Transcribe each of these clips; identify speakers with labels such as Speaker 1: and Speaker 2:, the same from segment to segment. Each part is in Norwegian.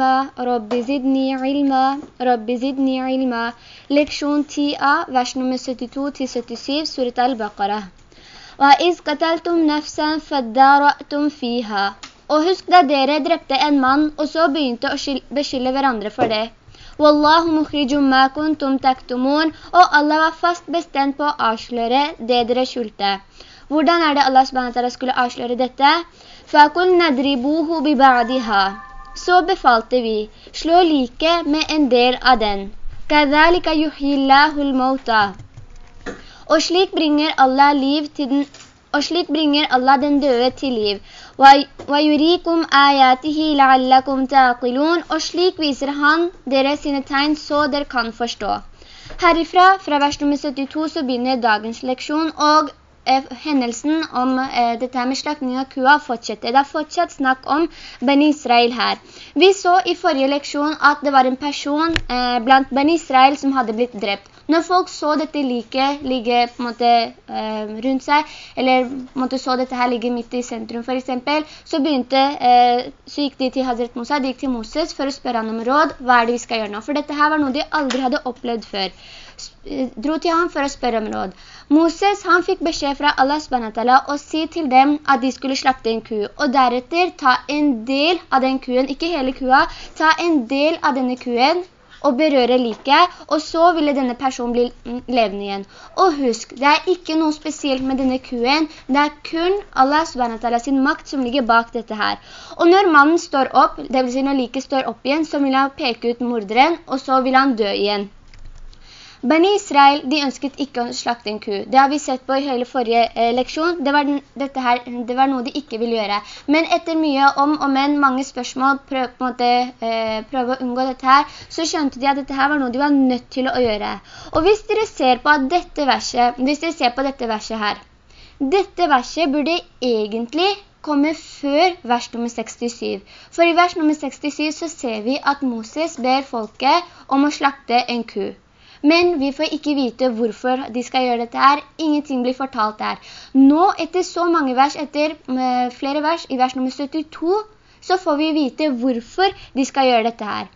Speaker 1: ilma, Rabbi zidni ilma, Rabbi zidni ilma. Leksjon 10a, vers nummer 72-77, surat al-Baqarah. وَإِذْ قَتَلْتُمْ نَفْسًا فَدَّارَأْتُمْ فِيهَا Og husk da dere drepte en mann, og så begynte å beskylde hverandre for det. Wallahu mukhrijum ma kuntum taktumun, og Allah var fast bestemt på å avsløre det dere skjulte. Hvordan er det Allah SWT skulle avsløre dette? فَقُلْ نَدْرِبُوهُ بِبَعْدِهَا så befalte vi, slå like med en del av den. «Kadhalika yuhillahul mauta». Og slik bringer Allah liv til den og slik bringer Allah den døde til liv. Og slik viser han dere sine tegn så dere kan forstå. Herifra, fra vers nummer 72, så begynner dagens leksjon, og hendelsen om eh, dette med slakning av kua fortsetter. Det er fortsatt snakk om Ben Israel her. Vi så i forrige leksjon at det var en person eh, blant Ben Israel som hadde blitt drept. Når folk så dette like ligge måte eh, rundt seg, eller måte, så dette her ligge midt i sentrum for eksempel, så begynte, eh, så gikk de til Hazret Mosa, de gikk til Moses for å spørre han om råd, hva er det vi skal gjøre nå? For dette her var noe de aldri hadde opplevd før. Dro til ham for å spørre om råd. Moses han fikk beskjed fra Allah SWT å si til dem at de skulle slakte en ku, og deretter ta en del av den kuen, ikke hele kua, ta en del av denne kuen og berøre like, og så ville denne personen bli levende igjen. Og husk, det er ikke noe spesielt med denne kuen, det er kun Allah SWT sin makt som ligger bak dette her. Og når mannen står opp, det vil si når like står opp igjen, så vil han peke ut morderen, og så vil han dø igjen. Bani Israel, de ønsket ikke å slakte en ku. Det har vi sett på i hele forrige eh, leksjon. Det var, her, det var, noe de ikke ville gjøre. Men etter mye om og men, mange spørsmål, prøv, måte, eh, prøve å unngå dette her, så skjønte de at dette her var noe de var nødt til å gjøre. Og hvis dere ser på dette verset, hvis dere ser på dette verset her, dette verset burde egentlig komme før vers nummer 67. For i vers nummer 67 så ser vi at Moses ber folket om å slakte en ku. Men vi får ikke vite hvorfor de skal gjøre dette her. Ingenting blir fortalt der. Nå, etter så mange vers, etter uh, flere vers, i vers nummer 72, så får vi vite hvorfor de skal gjøre dette her.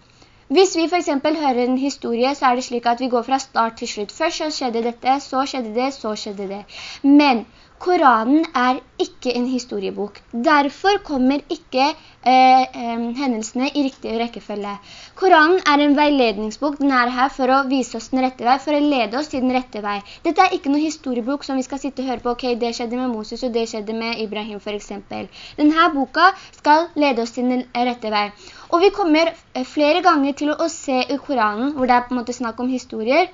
Speaker 1: Hvis vi for eksempel hører en historie, så er det slik at vi går fra start til slutt. Først så skjedde dette, så skjedde det, så skjedde det. Men Koranen er ikke en historiebok. Derfor kommer ikke eh, eh, hendelsene i riktig rekkefølge. Koranen er en veiledningsbok. Den er her for å vise oss den rette vei, for å lede oss til den rette vei. Dette er ikke noen historiebok som vi skal sitte og høre på. Ok, det skjedde med Moses, og det skjedde med Ibrahim for eksempel. Denne boka skal lede oss til den rette vei. Og vi kommer eh, flere ganger til å se i Koranen, hvor det er på en måte snakk om historier,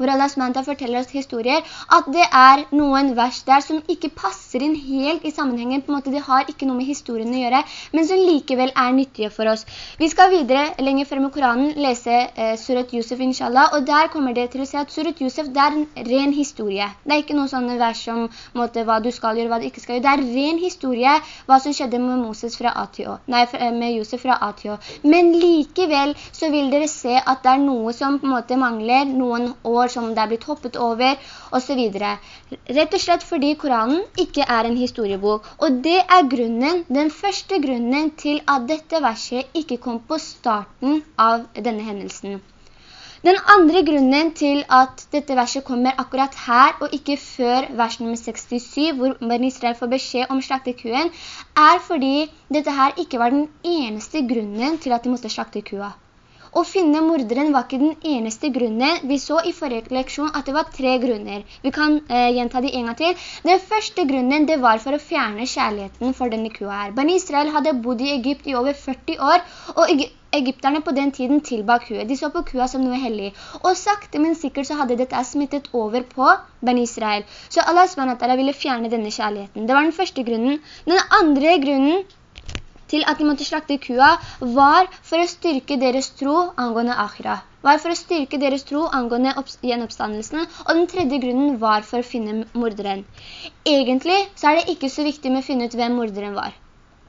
Speaker 1: hvor Allah SWT forteller oss historier, at det er noen vers der som ikke passer inn helt i sammenhengen, på en måte det har ikke noe med historien å gjøre, men som likevel er nyttige for oss. Vi skal videre, lenger frem i Koranen, lese eh, Surat Yusuf, inshallah, og der kommer det til å si at Surat Yusuf, det er en ren historie. Det er ikke noen sånne vers om måte, hva du skal gjøre, hva du ikke skal gjøre. Det er ren historie, hva som skjedde med Moses fra ATO, nei, eh, med Yusuf fra ATO. Men likevel så vil dere se at det er noe som på en måte mangler noen år som det er blitt hoppet over, og så videre. Rett og slett fordi Koranen ikke er en historiebok. Og det er grunnen, den første grunnen til at dette verset ikke kom på starten av denne hendelsen. Den andre grunnen til at dette verset kommer akkurat her, og ikke før vers nummer 67, hvor Ben Israel får beskjed om slaktekuen, er fordi dette her ikke var den eneste grunnen til at de måtte slakte kua. Å finne morderen var ikke den eneste grunnen. Vi så i forrige leksjon at det var tre grunner. Vi kan eh, gjenta de en gang til. Den første grunnen det var for å fjerne kjærligheten for denne kua her. Ben Israel hadde bodd i Egypt i over 40 år, og Egypterne på den tiden tilba kua. De så på kua som noe hellig. Og sakte, men sikkert så hadde dette smittet over på Ben Israel. Så Allah SWT ville fjerne denne kjærligheten. Det var den første grunnen. Den andre grunnen til at de måtte slakte kua, var for å styrke deres tro angående akhira. Var for å styrke deres tro angående gjenoppstandelsen, og den tredje grunnen var for å finne morderen. Egentlig så er det ikke så viktig med å finne ut hvem morderen var.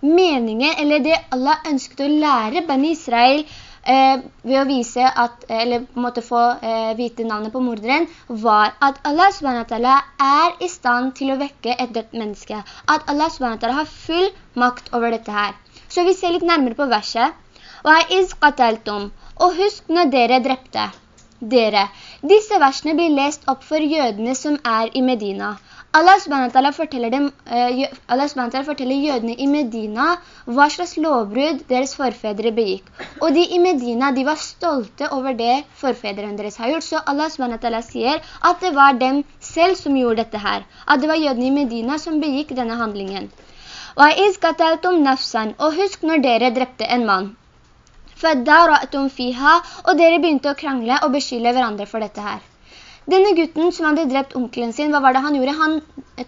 Speaker 1: Meningen, eller det Allah ønsket å lære Bani Israel eh, ved å vise at, eller måtte få eh, vite navnet på morderen, var at Allah SWT er i stand til å vekke et dødt menneske. At Allah SWT har full makt over dette her. Så vi ser litt nærmere på verset. Og husk når dere drepte dere. Disse versene blir lest opp for jødene som er i Medina. Allah SWT forteller, dem, forteller jødene i Medina hva slags lovbrudd deres forfedre begikk. Og de i Medina, de var stolte over det forfedrene deres har gjort. Så Allah SWT sier at det var dem selv som gjorde dette her. At det var jødene i Medina som begikk denne handlingen. Og husk når dere drepte en mann. Og dere begynte å krangle og beskylde hverandre for dette her. Denne gutten som hadde drept onkelen sin, hva var det han gjorde? Han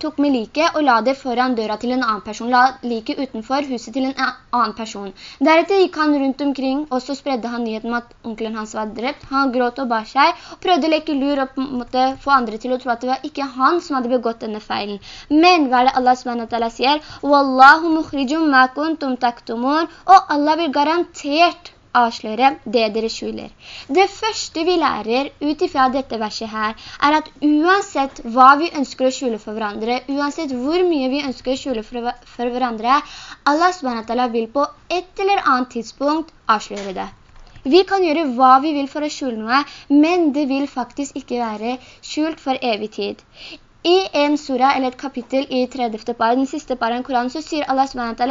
Speaker 1: tok med like og la det foran døra til en annen person. La like utenfor huset til en annen person. Deretter gikk han rundt omkring, og så spredde han nyheten om at onkelen hans var drept. Han gråt og bar seg, og prøvde å leke lur og måtte få andre til å tro at det var ikke han som hadde begått denne feilen. Men hva er det Allah SWT sier? «Wallahu mukhrijum ma kuntum taktumun», og Allah vil garantert avsløre det dere skjuler. Det første vi lærer ut ifra dette verset her, er at uansett hva vi ønsker å skjule for hverandre, uansett hvor mye vi ønsker å skjule for, for hverandre, Allah SWT vil på et eller annet tidspunkt avsløre det. Vi kan gjøre hva vi vil for å skjule noe, men det vil faktisk ikke være skjult for evig tid. I en sura, eller et kapittel i 30. par, den siste av Koran, så sier Allah SWT,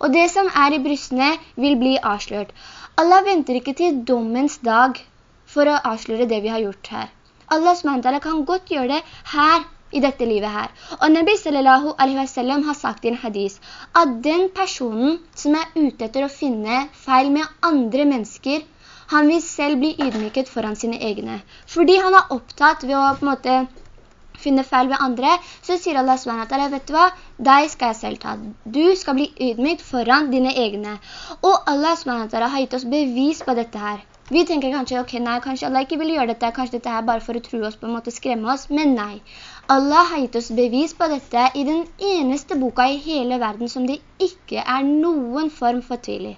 Speaker 1: og det som er i brystene vil bli avslørt. Allah venter ikke til dommens dag for å avsløre det vi har gjort her. Allah SWT kan godt gjøre det her, i dette livet her. Og Nabi sallallahu alaihi wa sallam har sagt i en hadis at den personen som er ute etter å finne feil med andre mennesker, han vil selv bli ydmyket foran sine egne. Fordi han er opptatt ved å på en måte finne feil ved andre, så sier Allah SWT, vet du hva? Deg skal jeg selv ta. Du skal bli ydmykt foran dine egne. Og Allah SWT har gitt oss bevis på dette her. Vi tenker kanskje, ok, nei, kanskje Allah ikke vil gjøre dette, kanskje dette er bare for å tro oss, på en måte skremme oss, men nei. Allah har gitt oss bevis på dette i den eneste boka i hele verden som det ikke er noen form for tvil i.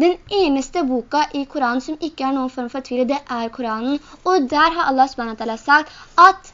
Speaker 1: Den eneste boka i Koranen som ikke har noen form for tvil, det er Koranen. Og der har Allah SWT sagt at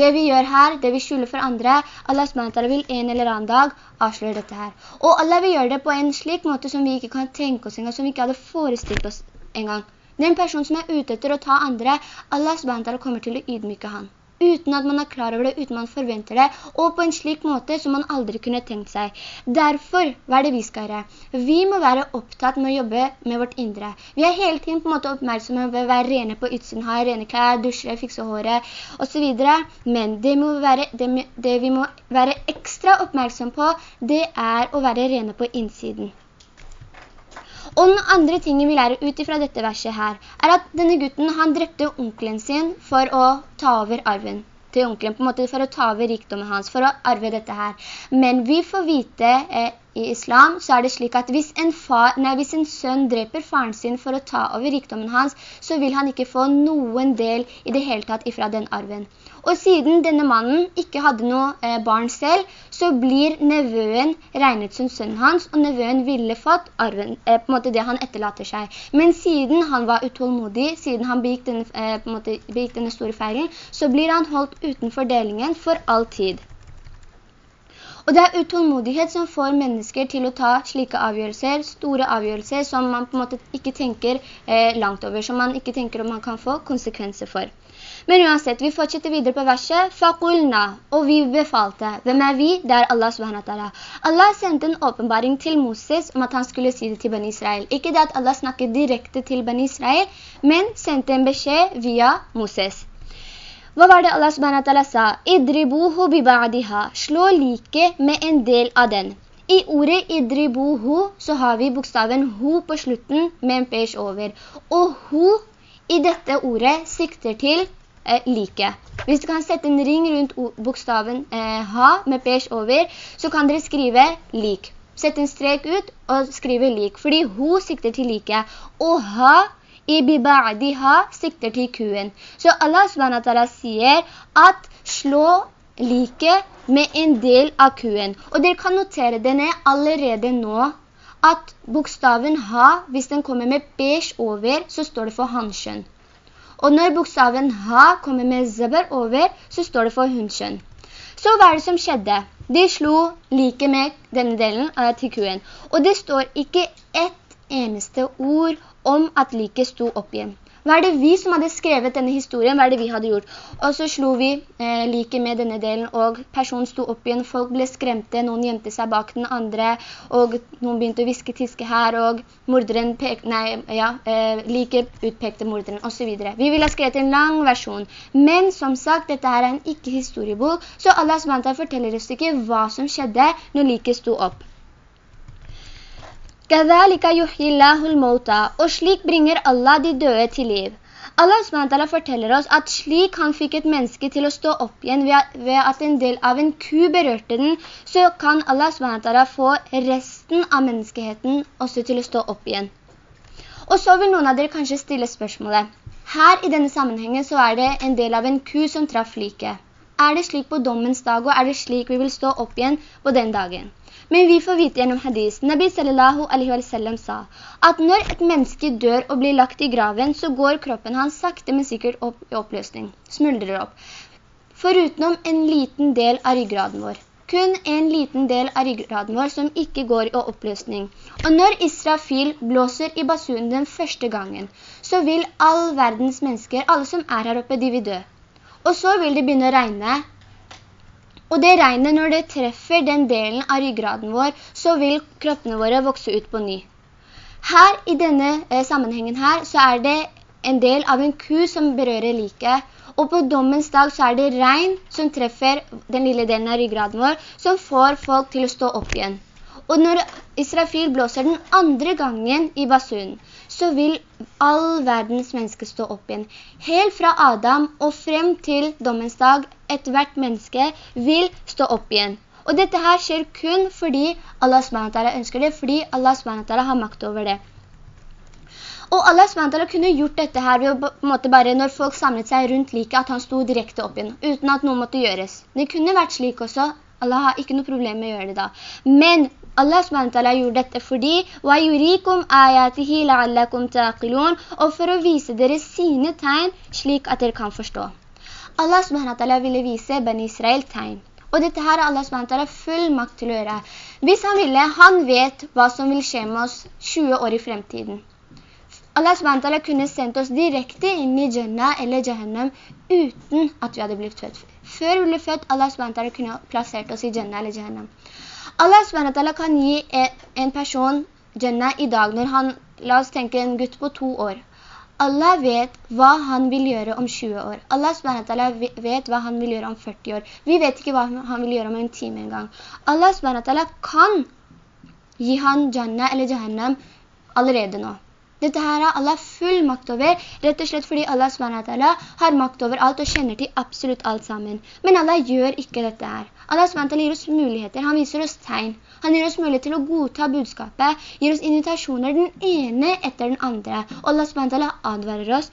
Speaker 1: det vi gjør her, det vi skjuler for andre, Allah SWT vil en eller annen dag avsløre dette her. Og Allah vil gjøre det på en slik måte som vi ikke kan tenke oss engang, som vi ikke hadde forestilt oss engang. Den personen som er ute etter å ta andre, Allah SWT kommer til å ydmyke han uten at man er klar over det, uten man forventer det, og på en slik måte som man aldri kunne tenkt seg. Derfor, hva er det vi skal gjøre? Vi må være opptatt med å jobbe med vårt indre. Vi er hele tiden på en måte oppmerksomme på å være rene på utsiden, ha rene klær, dusje, fikse håret, og så videre. Men det, være, det, det vi må være ekstra oppmerksom på, det er å være rene på innsiden. Og den andre tingen vi lærer ut fra dette verset her, er at denne gutten, han drepte onkelen sin for å ta over arven til onkelen, på en måte for å ta over rikdommen hans, for å arve dette her. Men vi får vite eh, i islam så er det slik at hvis en, far, nei, hvis en sønn dreper faren sin for å ta over rikdommen hans, så vil han ikke få noen del i det hele tatt ifra den arven. Og siden denne mannen ikke hadde noe eh, barn selv, så blir nevøen regnet som sønnen hans, og nevøen ville fått arven, eh, på en måte det han etterlater seg. Men siden han var utålmodig, siden han begikk denne, eh, begikk denne store feilen, så blir han holdt utenfor delingen for all tid. Og det er utålmodighet som får mennesker til å ta slike avgjørelser, store avgjørelser som man på en måte ikke tenker eh, langt over, som man ikke tenker om man kan få konsekvenser for. Men uansett, vi fortsetter videre på verset. «Fakulna», og vi befalte. Hvem er vi? Det er Allah subhanahu Allah sendte en åpenbaring til Moses om at han skulle si det til Ben Israel. Ikke det at Allah snakket direkte til Ben Israel, men sendte en beskjed via Moses. Hva var det Allah subhanahu sa? Idribuhu biba'diha. Slå like med en del av den. I ordet idribuhu så har vi bokstaven hu på slutten med en page over. Og hu i dette ordet sikter til eh, like. Hvis du kan sette en ring rundt bokstaven eh, ha med page over, så kan dere skrive lik. Sett en strek ut og skrive lik, fordi hu sikter til like. Og ha i biba'diha sikter til kuen. Så Allah SWT sier at slå like med en del av kuen. Og dere kan notere det ned allerede nå at bokstaven ha, hvis den kommer med beige over, så står det for hanskjønn. Og når bokstaven ha kommer med zabar over, så står det for hundskjønn. Så hva er det som skjedde? De slo like med denne delen av til kuen. Og det står ikke ett eneste ord om at like sto opp igjen. Hva er det vi som hadde skrevet denne historien? Hva er det vi hadde gjort? Og så slo vi eh, like med denne delen, og personen sto opp igjen. Folk ble skremte, noen gjemte seg bak den andre, og noen begynte å viske tiske her, og morderen pek, nei, ja, eh, like utpekte morderen, og så videre. Vi ville ha skrevet en lang versjon. Men som sagt, dette her er en ikke-historiebok, så Allah SWT forteller oss ikke hva som skjedde når like sto opp. Og slik bringer Allah de døde til liv. Allah SWT forteller oss at slik han fikk et menneske til å stå opp igjen ved at en del av en ku berørte den, så kan Allah SWT få resten av menneskeheten også til å stå opp igjen. Og så vil noen av dere kanskje stille spørsmålet. Her i denne sammenhengen så er det en del av en ku som traff like. Er det slik på dommens dag, og er det slik vi vil stå opp igjen på den dagen? Men vi får vite gjennom hadis, Nabi sallallahu alaihi wa sallam sa, at når et menneske dør og blir lagt i graven, så går kroppen hans sakte, men sikkert opp i oppløsning, smuldrer opp. Forutenom en liten del av ryggraden vår. Kun en liten del av ryggraden vår som ikke går i oppløsning. Og når Israfil blåser i basunen den første gangen, så vil all verdens mennesker, alle som er her oppe, de vil dø. Og så vil det begynne å regne, og det regnet, når det treffer den delen av ryggraden vår, så vil kroppene våre vokse ut på ny. Her, i denne eh, sammenhengen her, så er det en del av en ku som berører like. Og på dommens dag så er det regn som treffer den lille delen av ryggraden vår, som får folk til å stå opp igjen. Og når Israfil blåser den andre gangen i basunen, så vil all verdens mennesker stå opp igjen. Helt fra Adam og frem til dommens dag, et hvert menneske vil stå opp igjen. Og dette her skjer kun fordi Allah SWT ønsker det, fordi Allah SWT har makt over det. Og Allah SWT kunne gjort dette her ved å, bare, når folk samlet seg rundt like, at han sto direkte opp igjen, uten at noe måtte gjøres. Det kunne vært slik også. Allah har ikke noe problem med å gjøre det da. Men Allah SWT gjorde dette fordi og for å vise dere sine tegn slik at dere kan forstå. Allah SWT ville vise Ben Israel tegn. Og dette her har Allah SWT full makt til å gjøre. Hvis han ville, han vet hva som vil skje med oss 20 år i fremtiden. Allah SWT kunne sendt oss direkte inn i Jannah eller Jahannam uten at vi hadde blitt født. Før vi ble født, Allah SWT kunne plassert oss i Jannah eller Jahannam. Allah SWT kan gi en person Jannah i dag når han, la oss tenke en gutt på to år. Allah vet hva han vil gjøre om 20 år. Allah SWT vet hva han vil gjøre om 40 år. Vi vet ikke hva han vil gjøre om en time en gang. Allah SWT kan gi han Jannah eller Jahannam allerede nå. Dette her har Allah full makt over, rett og slett fordi Allah SWT har makt over alt og kjenner til absolutt alt sammen. Men Allah gjør ikke dette her. Allah SWT gir oss muligheter, han viser oss tegn. Han gir oss mulighet til å godta budskapet, gir oss invitasjoner den ene etter den andre. Allah SWT advarer oss.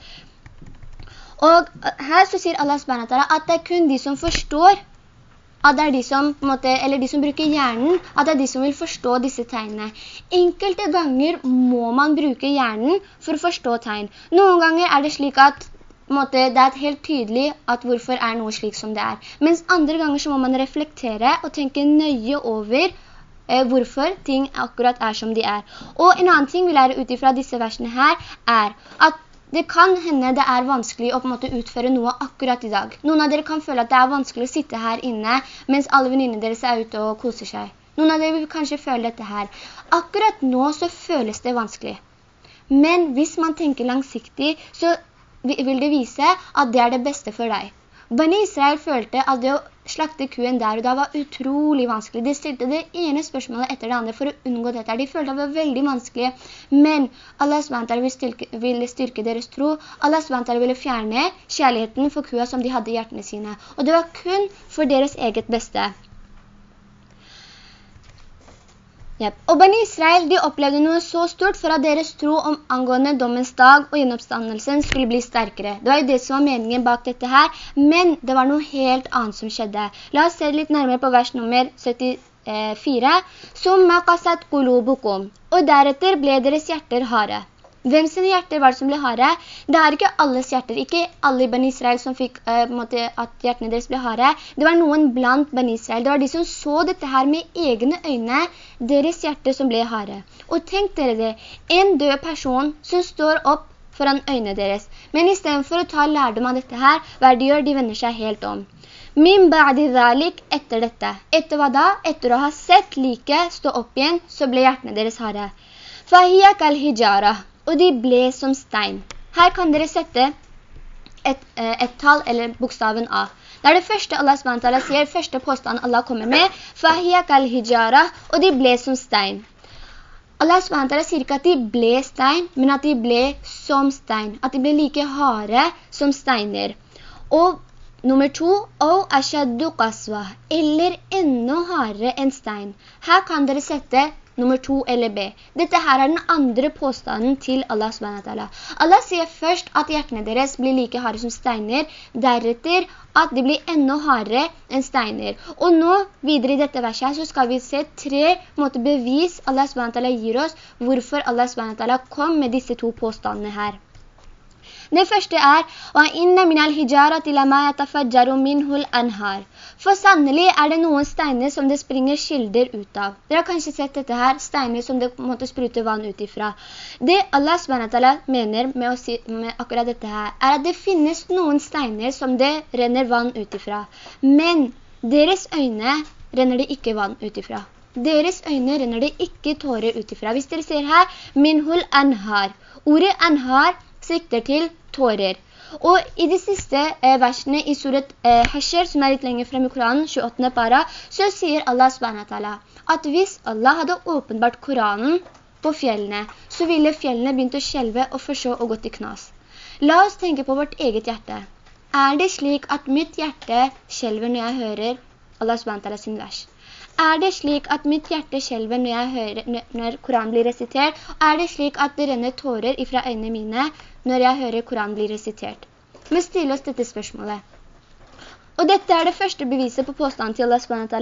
Speaker 1: Og her så sier Allah SWT at det er kun de som forstår at det er de som, måte, eller de som bruker hjernen, at det er de som vil forstå disse tegnene. Enkelte ganger må man bruke hjernen for å forstå tegn. Noen ganger er det slik at måte, det er helt tydelig at hvorfor er noe slik som det er. Mens andre ganger så må man reflektere og tenke nøye over eh, hvorfor ting akkurat er som de er. Og en annen ting vi lærer ut fra disse versene her er at det kan hende det er vanskelig å på en måte utføre noe akkurat i dag. Noen av dere kan føle at det er vanskelig å sitte her inne mens alle venninne deres er ute og koser seg. Noen av dere vil kanskje føle dette her. Akkurat nå så føles det vanskelig. Men hvis man tenker langsiktig, så vil det vise at det er det beste for deg. Bani Israel følte at det å slakte kuen der og da var utrolig vanskelig. De stilte det ene spørsmålet etter det andre for å unngå dette. De følte det var veldig vanskelig, men Allah SWT ville styrke, ville styrke deres tro. Allah SWT ville fjerne kjærligheten for kua som de hadde i hjertene sine. Og det var kun for deres eget beste. Yep. Og Bani Israel de opplevde noe så stort for at deres tro om angående dommens dag og gjenoppstandelsen skulle bli sterkere. Det var jo det som var meningen bak dette her, men det var noe helt annet som skjedde. La oss se litt nærmere på vers nummer 74. «Summa qasat qulubukum», og deretter ble deres hjerter harde. Hvem sine hjerter var det som ble harde? Det er ikke alles hjerter, ikke alle i Ben Israel som fikk uh, at hjertene deres ble harde. Det var noen blant Ben Israel. Det var de som så dette her med egne øyne, deres hjerter som ble harde. Og tenk dere det, en død person som står opp foran øynene deres. Men i stedet for å ta lærdom av dette her, hva de gjør? De vender seg helt om. Min ba'di dhalik etter dette. Etter hva da? Etter å ha sett like stå opp igjen, så ble hjertene deres harde. Fahiyya kal hijara og de ble som stein. Her kan dere sette et, eh, et tall eller bokstaven A. Det er det første Allah SWT sier, første påstand Allah kommer med, og de ble som stein. Allah SWT sier ikke at de ble stein, men at de ble som stein. At de ble like harde som steiner. Og nummer to, «Og ashaddu qaswa», eller enda hardere enn stein. Her kan dere sette nummer 2 eller B. Dette her er den andre påstanden til Allah SWT. Allah sier først at hjertene deres blir like harde som steiner, deretter at de blir enda hardere enn steiner. Og nå, videre i dette verset så skal vi se tre måte, bevis Allah SWT gir oss hvorfor Allah SWT kom med disse to påstandene her. Det første er For sannelig er det noen steiner som det springer skilder ut av. Dere har kanskje sett dette her, steiner som det måtte sprute vann ut ifra. Det Allah SWT mener med, si, med akkurat dette her, er at det finnes noen steiner som det renner vann ut ifra. Men deres øyne renner det ikke vann ut ifra. Deres øyne renner det ikke tårer ut ifra. Hvis dere ser her, minhul anhar. Ordet anhar sikter til tårer. Og i de siste eh, versene i surat eh, Hasher, som er litt lenger frem i Koranen, 28. para, så sier Allah subhanahu at hvis Allah hadde åpenbart Koranen på fjellene, så ville fjellene begynt å skjelve og forså og gått i knas. La oss tenke på vårt eget hjerte. Er det slik at mitt hjerte skjelver når jeg hører Allah subhanahu sin vers? Er det slik at mitt hjerte skjelver når, når Koranen blir resitert? Er det slik at det renner tårer ifra øynene mine når jeg hører Koranen bli resitert. Men stille oss dette spørsmålet. Og dette er det første beviset på påstanden til Allah SWT.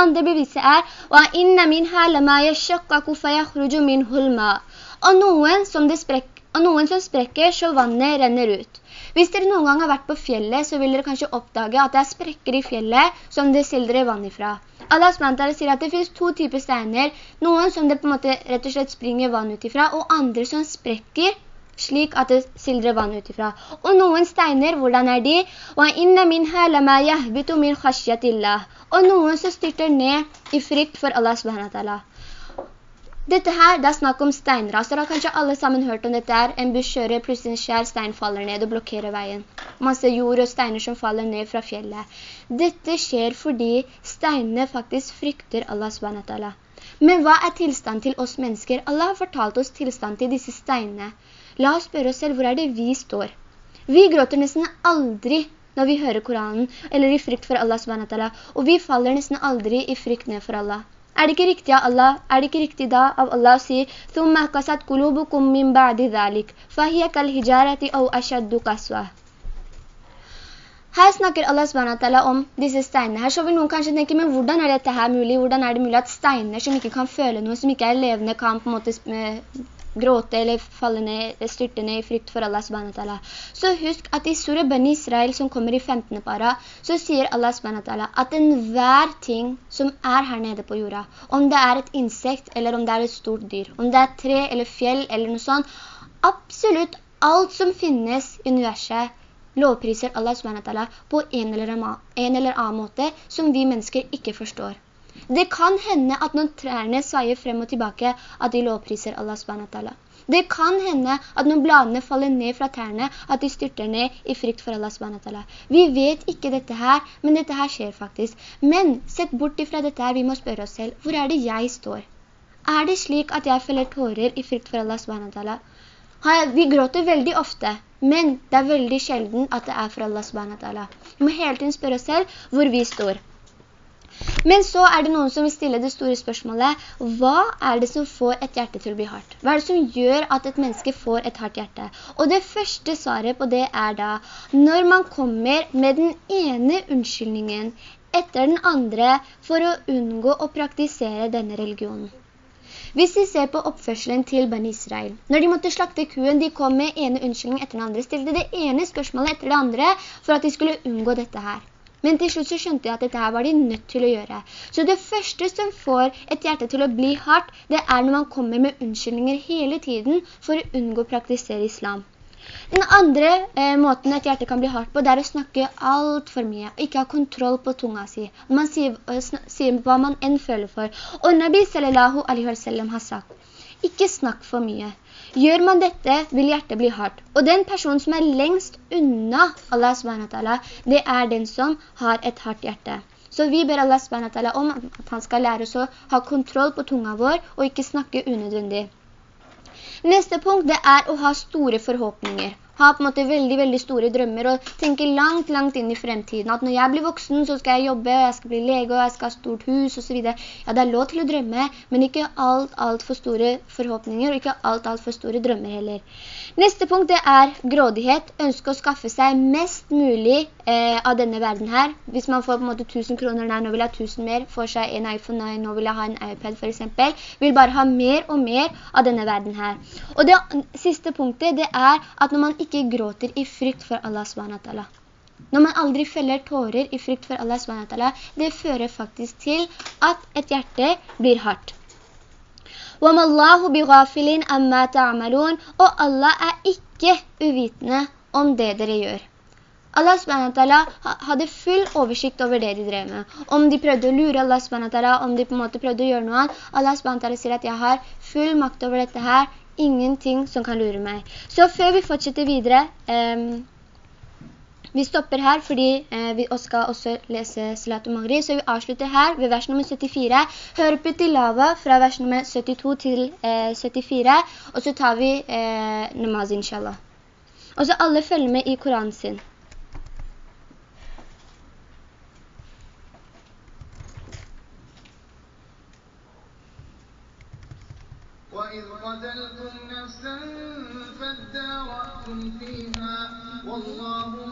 Speaker 1: Andre beviset er «Wa min halama yashakkaku fayakhruju min hulma». Og noen som, sprek, og noen som sprekker, så vannet renner ut. Hvis dere noen gang har vært på fjellet, så vil dere kanskje oppdage at det er sprekker i fjellet som det sildrer vann ifra. Allah SWT sier at det finnes to typer steiner, noen som det på en måte rett og slett springer vann ut ifra, og andre som sprekker slik at det sildrer vann utifra. Og noen steiner, hvordan er de? Og noen som styrter ned i frykt for Allah SWT. Dette her, det er snakk om steinraser. Har kanskje alle sammen hørt om dette her. En buss kjører, plutselig en skjær stein faller ned og blokkerer veien. Masse jord og steiner som faller ned fra fjellet. Dette skjer fordi steinene faktisk frykter Allah SWT. Men hva er tilstand til oss mennesker? Allah har fortalt oss tilstand til disse steinene. La oss spørre oss selv, hvor er det vi står? Vi gråter nesten aldri når vi hører Koranen, eller i frykt for Allah SWT, og vi faller nesten aldri i frykt ned for Allah. Er det ikke riktig av Allah? Er det ikke riktig da av Allah å si «Thumma kasat kulubukum min ba'di dhalik, fahiya kal hijarati au ashaddu kaswa». Her snakker Allah SWT om disse steinene. Her så vil noen kanskje tenke, men hvordan er dette her mulig? Hvordan er det mulig at steiner som ikke kan føle noe, som ikke er levende, kan på en måte gråte eller falle ned, styrte ned i frykt for Allah subhanahu Så husk at i Surah Ben Israel som kommer i 15. para, så sier Allah subhanahu at enhver ting som er her nede på jorda, om det er et insekt eller om det er et stort dyr, om det er tre eller fjell eller noe sånt, absolutt alt som finnes i universet, lovpriser Allah subhanahu på en eller, annen, en eller annen måte som vi mennesker ikke forstår. Det kan hende at når trærne sveier frem og tilbake, at de lovpriser Allah SWT. Det kan hende at når bladene faller ned fra trærne, at de styrter ned i frykt for Allah SWT. Vi vet ikke dette her, men dette her skjer faktisk. Men sett bort ifra dette her, vi må spørre oss selv, hvor er det jeg står? Er det slik at jeg følger tårer i frykt for Allah SWT? Vi gråter veldig ofte, men det er veldig sjelden at det er for Allah SWT. Vi må hele tiden spørre oss selv hvor vi står. Men så er det noen som vil stille det store spørsmålet, hva er det som får et hjerte til å bli hardt? Hva er det som gjør at et menneske får et hardt hjerte? Og det første svaret på det er da, når man kommer med den ene unnskyldningen etter den andre for å unngå å praktisere denne religionen. Hvis vi ser på oppførselen til Ben Israel, når de måtte slakte kuen, de kom med ene unnskyldning etter den andre, stilte det ene spørsmålet etter det andre for at de skulle unngå dette her. Men til slutt så skjønte jeg at dette her var de nødt til å gjøre. Så det første som får et hjerte til å bli hardt, det er når man kommer med unnskyldninger hele tiden for å unngå å praktisere islam. Den andre eh, måten et hjerte kan bli hardt på, det er å snakke alt for mye, og ikke ha kontroll på tunga si. Man sier, uh, sier, hva man enn føler for. Og Nabi sallallahu alaihi wa sallam har sagt, ikke snakk for mye. Gjør man dette, vil hjertet bli hardt. Og den personen som er lengst unna Allah SWT, det er den som har et hardt hjerte. Så vi ber Allah SWT om at han skal lære oss å ha kontroll på tunga vår, og ikke snakke unødvendig. Neste punkt det er å ha store forhåpninger. Ha på en måte veldig, veldig store drømmer og tenke langt, langt inn i fremtiden. At når jeg blir voksen så skal jeg jobbe, og jeg skal bli lege og jeg skal ha stort hus og så videre. Ja, det er lov til å drømme, men ikke alt, alt for store forhåpninger og ikke alt, alt for store drømmer heller. Neste punkt det er grådighet. Ønske å skaffe seg mest mulig eh, av denne verden her. Hvis man får på en måte 1000 kroner, nei, nå vil jeg ha 1000 mer, får seg en iPhone, nei, nå vil jeg ha en iPad for eksempel. Vil bare ha mer og mer av denne verden her. Og det siste punktet, det er at når man ikke gråter i frykt for Allah SWT. Når man aldri følger tårer i frykt for Allah SWT, det fører faktisk til at et hjerte blir hardt. Og Allah er ikke uvitende om det dere gjør. Allah SWT hadde full oversikt over det de drev med. Om de prøvde å lure Allah SWT, om de på en måte prøvde å gjøre noe annet. Allah SWT sier at jeg har full makt over dette her. Ingenting som kan lure meg. Så før vi fortsetter videre, um, vi stopper her fordi uh, vi skal også lese Salat og Maghrib, så vi avslutter her ved vers nummer 74. Hør på tilava fra vers nummer 72 til uh, 74, og så tar vi uh, namaz, inshallah. Og så alle følger med i Koranen sin. وإذ قتلتم نفسا فادارأتم فيها والله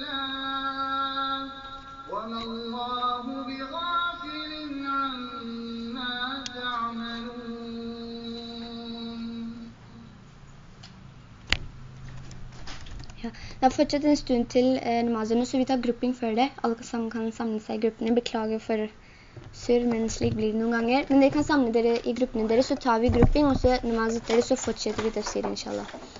Speaker 1: det har fortsatt en stund til eh, namazene, så vi tar grupping før det. Alle sammen kan samle seg i gruppene. Beklager for surr, men slik blir det noen ganger. Men dere kan samle dere i gruppene deres, så tar vi grupping, og så namazet dere, så fortsetter vi tafsir, inshallah.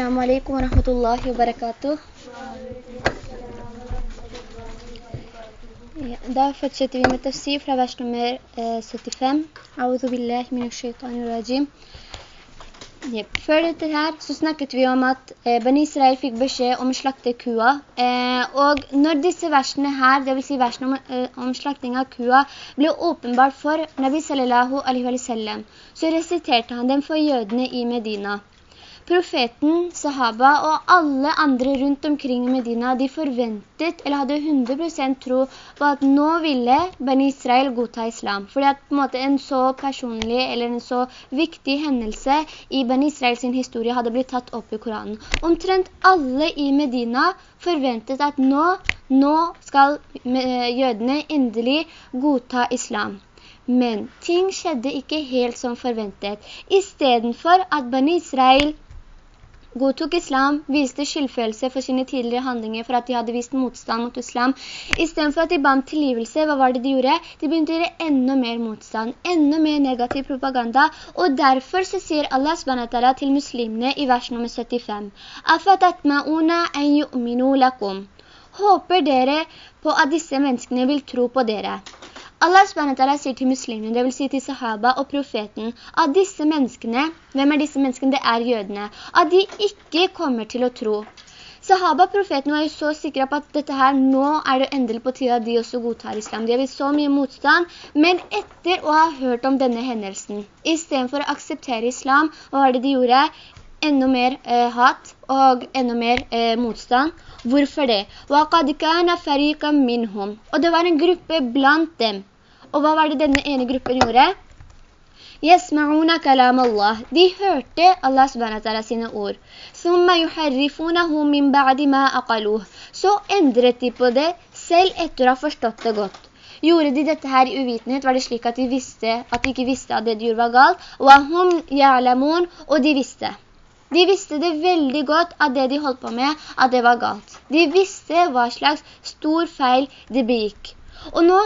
Speaker 1: Wa barakatuh. Da fortsetter vi med tafsir fra vers nummer eh, 75. A'udhu billahi minash shaitanir rajim. Yep. Før dette her så snakket vi om at eh, Ben Israel fikk beskjed om å slakte kua. Eh, og når disse versene her, det vil si versene om, eh, om slakting av kua, ble åpenbart for Nabi sallallahu alaihi wa sallam, så resiterte han dem for jødene i Medina. Profeten, sahaba og alle andre rundt omkring i Medina, de forventet, eller hadde 100% tro på at nå ville Ben Israel godta islam. Fordi at på en måte en så personlig, eller en så viktig hendelse i Ben Israels historie hadde blitt tatt opp i Koranen. Omtrent alle i Medina forventet at nå, nå skal eh, jødene endelig godta islam. Men ting skjedde ikke helt som forventet. I stedet for at Ben Israel godtok islam, viste skyldfølelse for sine tidligere handlinger for at de hadde vist motstand mot islam. I stedet for at de bandt tilgivelse, hva var det de gjorde? De begynte å gjøre enda mer motstand, enda mer negativ propaganda, og derfor så sier Allah SWT til muslimene i vers nummer 75, «Afatatma'una en yu'minu lakum». Håper dere på at disse menneskene vil tro på dere. Allah SWT sier til muslimene, det vil si til sahaba og profeten, at disse menneskene, hvem er disse menneskene? Det er jødene. At de ikke kommer til å tro. Sahaba og profeten var jo så sikre på at dette her, nå er det endelig på tide at de også godtar islam. De har vist så mye motstand, men etter å ha hørt om denne hendelsen, i stedet for å akseptere islam, hva var det de gjorde? enda mer eh, hat og enda mer eh, motstand. Hvorfor det? Og det var en gruppe blant dem. og hva var det denne ene gruppen gjorde? يَسْمَعُونَ كَلَامَ اللَّهِ De hørte Allah subhanahu sine ord. ثُمَّ يُحَرِّفُونَهُ مِنْ بَعْدِ مَا أَقَلُوهُ Så endret de på det, selv etter å ha forstått det godt. Gjorde de dette her i uvitenhet, var det slik at de visste, at de ikke visste at det de gjorde var galt. وَهُمْ يَعْلَمُونَ Og de visste. De visste det veldig godt at det de holdt på med, at det var galt. De visste hva slags stor feil det begikk. Og nå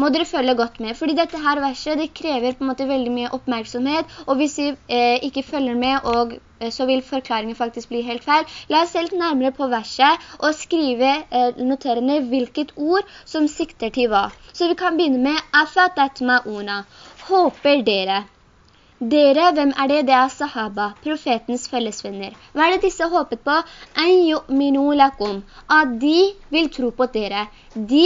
Speaker 1: må dere følge godt med, fordi dette her verset, det krever på en måte veldig mye oppmerksomhet, og hvis vi eh, ikke følger med, og, eh, så vil forklaringen faktisk bli helt feil. La oss selv nærmere på verset, og skrive, eh, notere hvilket ord som sikter til hva. Så vi kan begynne med «Afatat ma'una», håper dere. Dere, hvem er det? Det er sahaba, profetens fellesvenner. Hva er det disse håpet på? At de vil tro på dere. De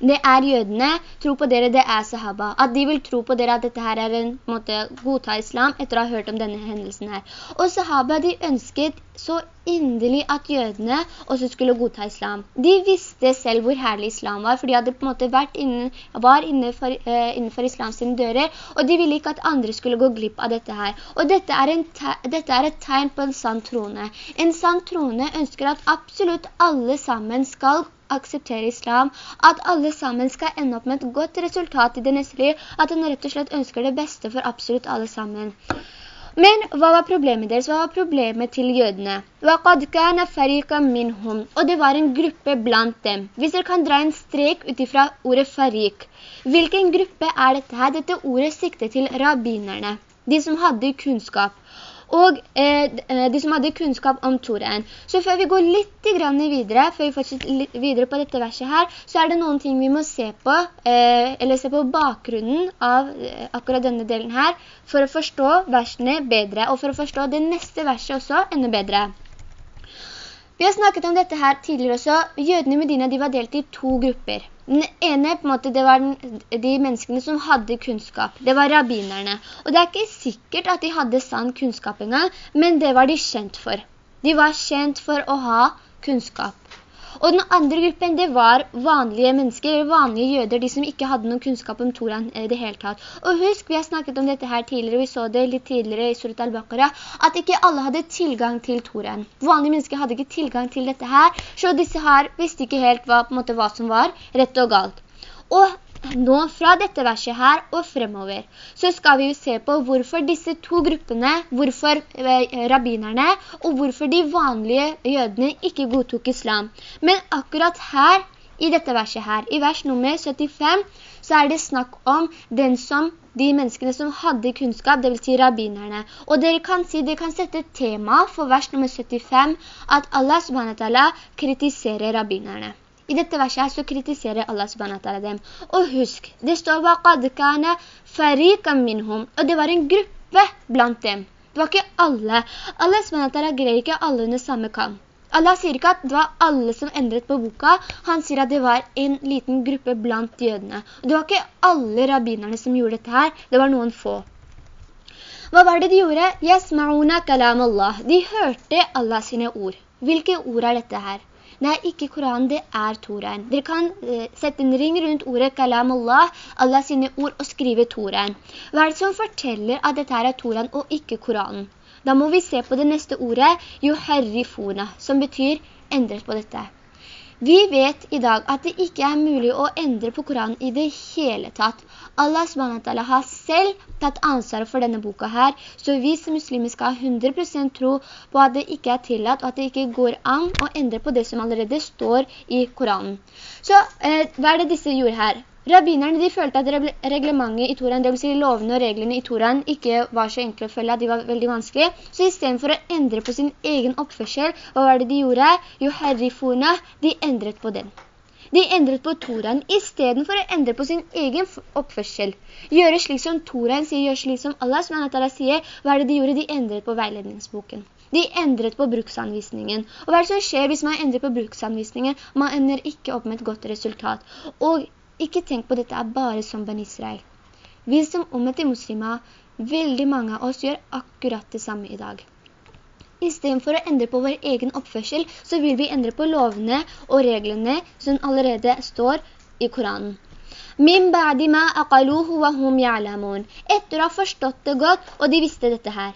Speaker 1: det er jødene, tro på dere, det er sahaba. At de vil tro på dere at dette her er en måte godta islam etter å ha hørt om denne hendelsen her. Og sahaba, de ønsket så inderlig at jødene også skulle godta islam. De visste selv hvor herlig islam var, for de hadde på en måte vært innen, var innenfor, uh, innenfor islams dører, og de ville ikke at andre skulle gå glipp av dette her. Og dette er, dette er et tegn på en sann trone. En sann trone ønsker at absolutt alle sammen skal akseptere islam, at alle sammen skal ende opp med et godt resultat i det neste liv, at den rett og slett ønsker det beste for absolutt alle sammen. Men hva var problemet deres? Hva var problemet til jødene? Og det var en gruppe blant dem. Hvis dere kan dra en strek utifra ordet farik. Hvilken gruppe er dette her? Dette ordet sikter til rabbinerne. De som hadde kunnskap og eh, eh, de som hadde kunnskap om Toraen. Så før vi går litt videre, før vi fortsetter videre på dette verset her, så er det noen ting vi må se på, eh, eller se på bakgrunnen av akkurat denne delen her, for å forstå versene bedre, og for å forstå det neste verset også enda bedre. Vi har snakket om dette her tidligere også. Jødene i Medina de var delt i to grupper. Den ene på en måte, det var den, de menneskene som hadde kunnskap. Det var rabbinerne. Og det er ikke sikkert at de hadde sann kunnskap engang, men det var de kjent for. De var kjent for å ha kunnskap. Og den andre gruppen, det var vanlige mennesker, vanlige jøder, de som ikke hadde noen kunnskap om Toran i det hele tatt. Og husk, vi har snakket om dette her tidligere, vi så det litt tidligere i Surat al-Baqarah, at ikke alle hadde tilgang til Toran. Vanlige mennesker hadde ikke tilgang til dette her, så disse her visste ikke helt hva, måte, hva som var rett og galt. Og nå fra dette verset her og fremover, så skal vi jo se på hvorfor disse to gruppene, hvorfor eh, rabbinerne og hvorfor de vanlige jødene ikke godtok islam. Men akkurat her, i dette verset her, i vers nummer 75, så er det snakk om den som de menneskene som hadde kunnskap, det vil si rabbinerne. Og dere kan si, dere kan sette tema for vers nummer 75, at Allah subhanahu kritiserer rabbinerne. I dette verset så kritiserer Allah subhanahu wa ta'ala dem. Og husk, det står «Waqad qadkana fariqam minhum», og det var en gruppe blant dem. Det var ikke alle. Allah subhanahu wa ta'ala greier ikke alle under samme kamp. Allah sier ikke at det var alle som endret på boka. Han sier at det var en liten gruppe blant jødene. Og det var ikke alle rabbinerne som gjorde dette her. Det var noen få. Hva var det de gjorde? «Yasma'una kalam Allah». De hørte Allah sine ord. Hvilke ord er dette her? Nei, ikke Koranen, det er Toraen. Dere kan uh, sette en ring rundt ordet Kalam Allah, Allah sine ord, og skrive Toraen. Hva er det som forteller at dette er Toraen og ikke Koranen? Da må vi se på det neste ordet, Yuharrifuna, som betyr endret på dette. Vi vet i dag at det ikke er mulig å endre på Koranen i det hele tatt. Allah SWT har selv tatt ansvar for denne boka her, så vi som muslimer skal ha 100% tro på at det ikke er tillatt, og at det ikke går an å endre på det som allerede står i Koranen. Så eh, hva er det disse gjorde her? Rabbinerne de følte at reglementet i Toran, det vil si lovene og reglene i Toran, ikke var så enkle å følge, at de var veldig vanskelige. Så i stedet for å endre på sin egen oppførsel, hva var det de gjorde? Jo, herrifona, de endret på den. De endret på Toran i stedet for å endre på sin egen oppførsel. Gjøre slik som Toran sier, gjøre slik som Allah SWT sier, hva er det de gjorde? De endret på veiledningsboken. De endret på bruksanvisningen. Og hva er det som skjer hvis man endrer på bruksanvisningen? Man ender ikke opp med et godt resultat. Og ikke tenk på dette er bare som Ben Israel. Vi som ommet i muslimer, veldig mange av oss gjør akkurat det samme i dag. I stedet for å endre på vår egen oppførsel, så vil vi endre på lovene og reglene som allerede står i Koranen. Min ba'di ma aqaluhu wa hum ya'lamun. Etter å ha forstått det godt, og de visste dette her.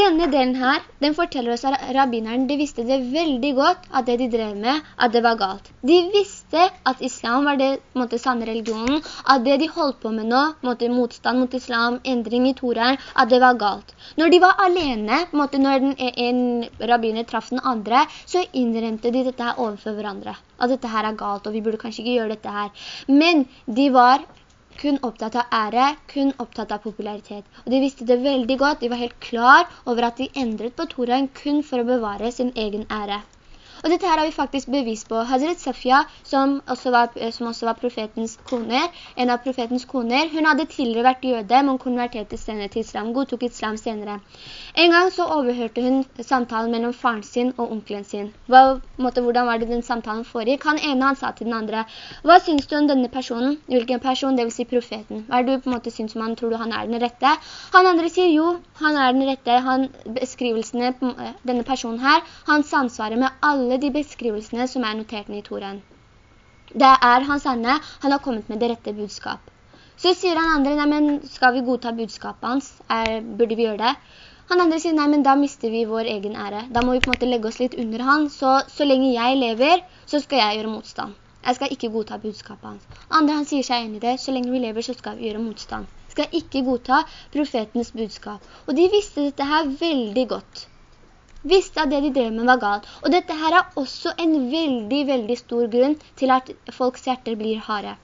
Speaker 1: Denne delen her, den forteller oss at rabbineren, de visste det veldig godt at det de drev med, at det var galt. De visste at islam var det måtte, sanne religionen, at det de holdt på med nå, måtte, motstand mot islam, endring i Toraen, at det var galt. Når de var alene, måtte, når den, en rabbiner traff den andre, så innremte de dette her overfor hverandre at dette her er galt, og vi burde kanskje ikke gjøre dette her. Men de var kun opptatt av ære, kun opptatt av popularitet. Og de visste det veldig godt, de var helt klar over at de endret på Toraen kun for å bevare sin egen ære. Og dette her har vi faktisk bevis på. Hazret Safia, som også, var, som også var profetens koner, en av profetens koner, hun hadde tidligere vært jøde, men konverterte senere til islam, godtok islam senere. En gang så overhørte hun samtalen mellom faren sin og onkelen sin. Hva, måtte, hvordan var det den samtalen foregikk? Han ene han sa til den andre, hva synes du om denne personen? Hvilken person? Det vil si profeten. Hva er det du på en måte synes om han? Tror du han er den rette? Han andre sier jo, han er den rette. Han, beskrivelsene, denne personen her, han samsvarer med alle alle de beskrivelsene som er notert i Toren. Det er hans ende, han har kommet med det rette budskap. Så sier han andre, nei, men skal vi godta budskapet hans? Er, burde vi gjøre det? Han andre sier, nei, men da mister vi vår egen ære. Da må vi på en måte legge oss litt under han, så, så lenge jeg lever, så skal jeg gjøre motstand. Jeg skal ikke godta budskapet hans. Andre han sier seg enig i det, så lenge vi lever så skal vi gjøre motstand. Skal ikke godta profetens budskap. Og de visste dette her veldig godt visste at det de drev med var galt. Og dette her er også en veldig, veldig stor grunn til at folks hjerter blir harde.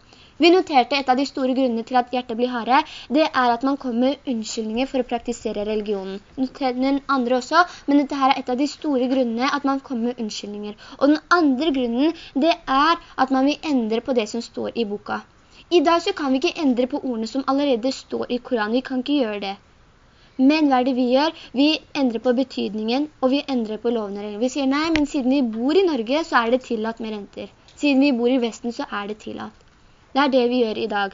Speaker 1: Vi noterte et av de store grunnene til at hjertet blir harde, det er at man kommer med unnskyldninger for å praktisere religionen. Noterte den andre også, men dette her er et av de store grunnene at man kommer med unnskyldninger. Og den andre grunnen, det er at man vil endre på det som står i boka. I dag så kan vi ikke endre på ordene som allerede står i Koranen, vi kan ikke gjøre det. Men hva er det vi gjør? Vi endrer på betydningen, og vi endrer på lovene. Vi sier nei, men siden vi bor i Norge, så er det tillatt med renter. Siden vi bor i Vesten, så er det tillatt. Det er det vi gjør i dag.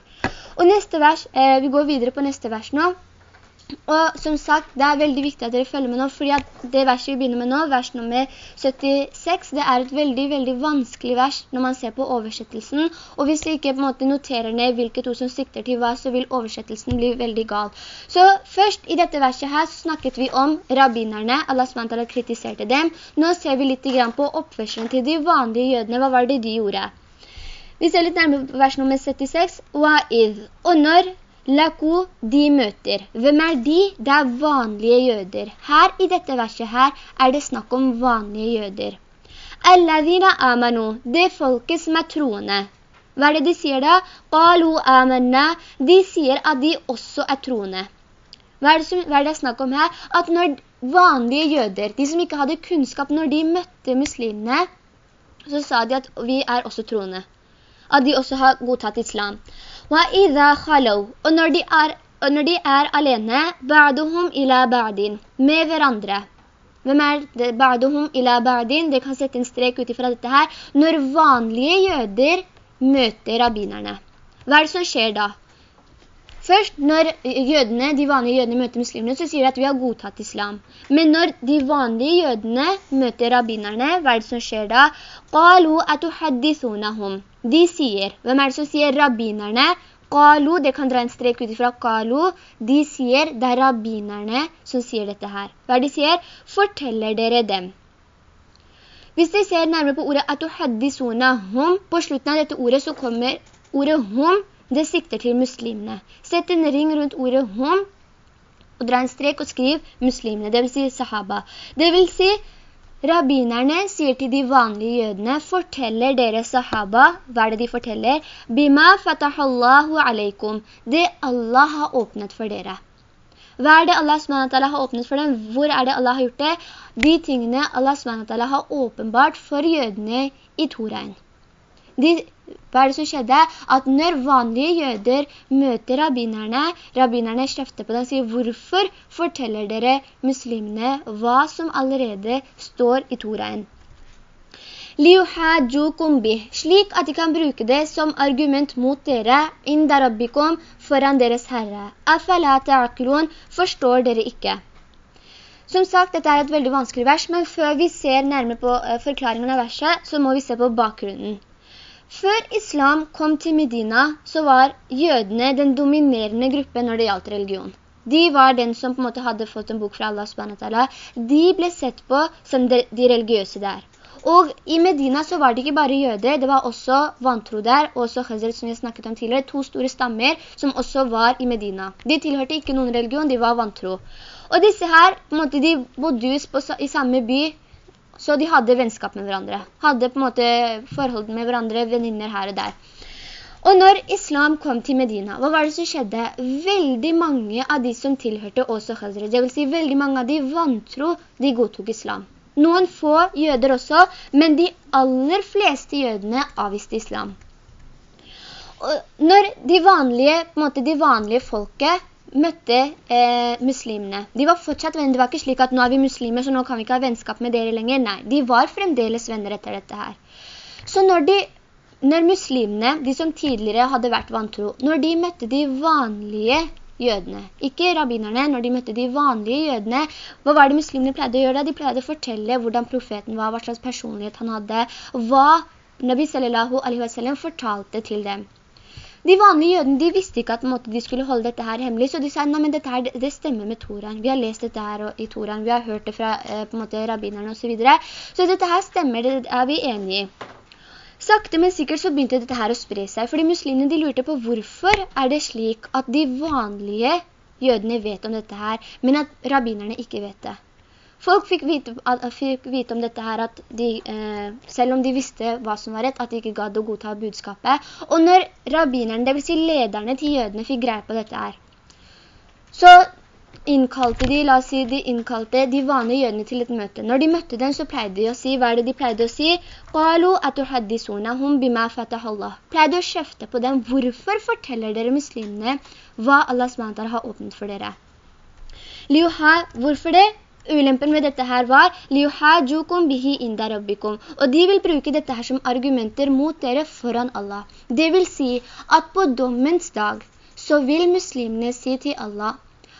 Speaker 1: Og neste vers, eh, vi går videre på neste vers nå. Og som sagt, det er veldig viktig at dere følger med nå, fordi at det verset vi begynner med nå, vers nummer 76, det er et veldig, veldig vanskelig vers når man ser på oversettelsen. Og hvis vi ikke på en måte noterer ned hvilket ord som sikter til hva, så vil oversettelsen bli veldig gal. Så først i dette verset her så snakket vi om rabbinerne, Allah SWT kritiserte dem. Nå ser vi litt på oppførselen til de vanlige jødene. Hva var det de gjorde? Vi ser litt nærmere på vers nummer 76. Wa'id. Og når Laku, de møter. Hvem er de? Det er vanlige jøder. Her i dette verset her er det snakk om vanlige jøder. Alladina amanu, det folket som er troende. Hva er det de sier da? Qalu amanna. De sier at de også er troende. Hva er, det som, hva er det snakk om her? At når vanlige jøder, de som ikke hadde kunnskap, når de møtte muslimene, så sa de at vi er også troende. At de også har godtatt islam. Og når de er, når de er alene, ba'duhum ila ba'din, med hverandre. Hvem er det? Ba'duhum ila ba'din, det kan sette en strek ut fra dette her. Når vanlige jøder møter rabbinerne. Hva er det som skjer da? Først når jødene, de vanlige jødene møter muslimene, så sier de at vi har godtatt islam. Men når de vanlige jødene møter rabbinerne, hva er det som skjer da? «Qalu atuhaddithunahum». De sier, hvem er det som sier rabbinerne? «Qalu», det kan dra en strek ut fra «Qalu», de sier, det er rabbinerne som sier dette her. Hva de sier? Forteller dere dem. Hvis dere ser nærmere på ordet «atuhaddithunahum», på slutten av dette ordet så kommer ordet «hum», det sikter til muslimene. Sett en ring rundt ordet hum, og dra en strek og skriv muslimene, det vil si sahaba. Det vil si, rabbinerne sier til de vanlige jødene, forteller dere sahaba, hva er det de forteller? Bima fatahallahu alaikum, det Allah har åpnet for dere. Hva er det Allah SWT har åpnet for dem? Hvor er det Allah har gjort det? De tingene Allah SWT har åpenbart for jødene i Toraen. De, hva er det som skjedde? At når vanlige jøder møter rabbinerne, rabbinerne kjefter på dem og sier, hvorfor forteller dere muslimene hva som allerede står i Toraen? slik at de kan bruke det som argument mot dere, inda rabbikum, foran deres herre. Afala ta'akulun, forstår dere ikke. Som sagt, dette er et veldig vanskelig vers, men før vi ser nærmere på uh, forklaringen av verset, så må vi se på bakgrunnen. Før islam kom til Medina, så var jødene den dominerende gruppen når det gjaldt religion. De var den som på en måte hadde fått en bok fra Allah SWT. De ble sett på som de, de religiøse der. Og i Medina så var det ikke bare jøder, det var også vantro der, og også Khazret som vi snakket om tidligere, to store stammer som også var i Medina. De tilhørte ikke noen religion, de var vantro. Og disse her, på en måte, de bodde i samme by så de hadde vennskap med hverandre. Hadde på en måte forhold med hverandre, venninner her og der. Og når islam kom til Medina, hva var det som skjedde? Veldig mange av de som tilhørte også Khazraj, det vil si veldig mange av de vantro, de godtok islam. Noen få jøder også, men de aller fleste jødene avviste islam. Og når de vanlige, på en måte de vanlige folket møtte eh, muslimene. De var fortsatt venner. Det var ikke slik at nå er vi muslimer, så nå kan vi ikke ha vennskap med dere lenger. Nei, de var fremdeles venner etter dette her. Så når, de, når muslimene, de som tidligere hadde vært vantro, når de møtte de vanlige jødene, ikke rabbinerne, når de møtte de vanlige jødene, hva var det muslimene pleide å gjøre da? De pleide å fortelle hvordan profeten var, hva slags personlighet han hadde, hva Nabi sallallahu alaihi wa sallam fortalte til dem. De vanlige jødene, de visste ikke at måte, de skulle holde dette her hemmelig, så de sa, nei, men dette her, det stemmer med Toran. Vi har lest dette her i Toran, vi har hørt det fra eh, på måte, rabbinerne og så videre. Så dette her stemmer, det er vi enige i. Sakte, men sikkert så begynte dette her å spre seg, fordi muslimene de lurte på hvorfor er det slik at de vanlige jødene vet om dette her, men at rabbinerne ikke vet det. Folk fikk vite, fikk vite, om dette her, at de, eh, selv om de visste hva som var rett, at de ikke gadd å godta budskapet. Og når rabbinerne, det vil si lederne til jødene, fikk greie på dette her, så innkalte de, la oss si, de innkalte de vanlige jødene til et møte. Når de møtte dem, så pleide de å si, hva er det de pleide å si? «Qalu atuhaddisonahum bima fatahallah». Pleide å kjefte på dem. Hvorfor forteller dere muslimene hva Allah SWT har åpnet for dere? Liuha, hvorfor det? Ulempen med dette her var bihi inda rabbikum. Og de vil bruke dette her som argumenter mot dere foran Allah. Det vil si at på dommens dag så vil muslimene si til Allah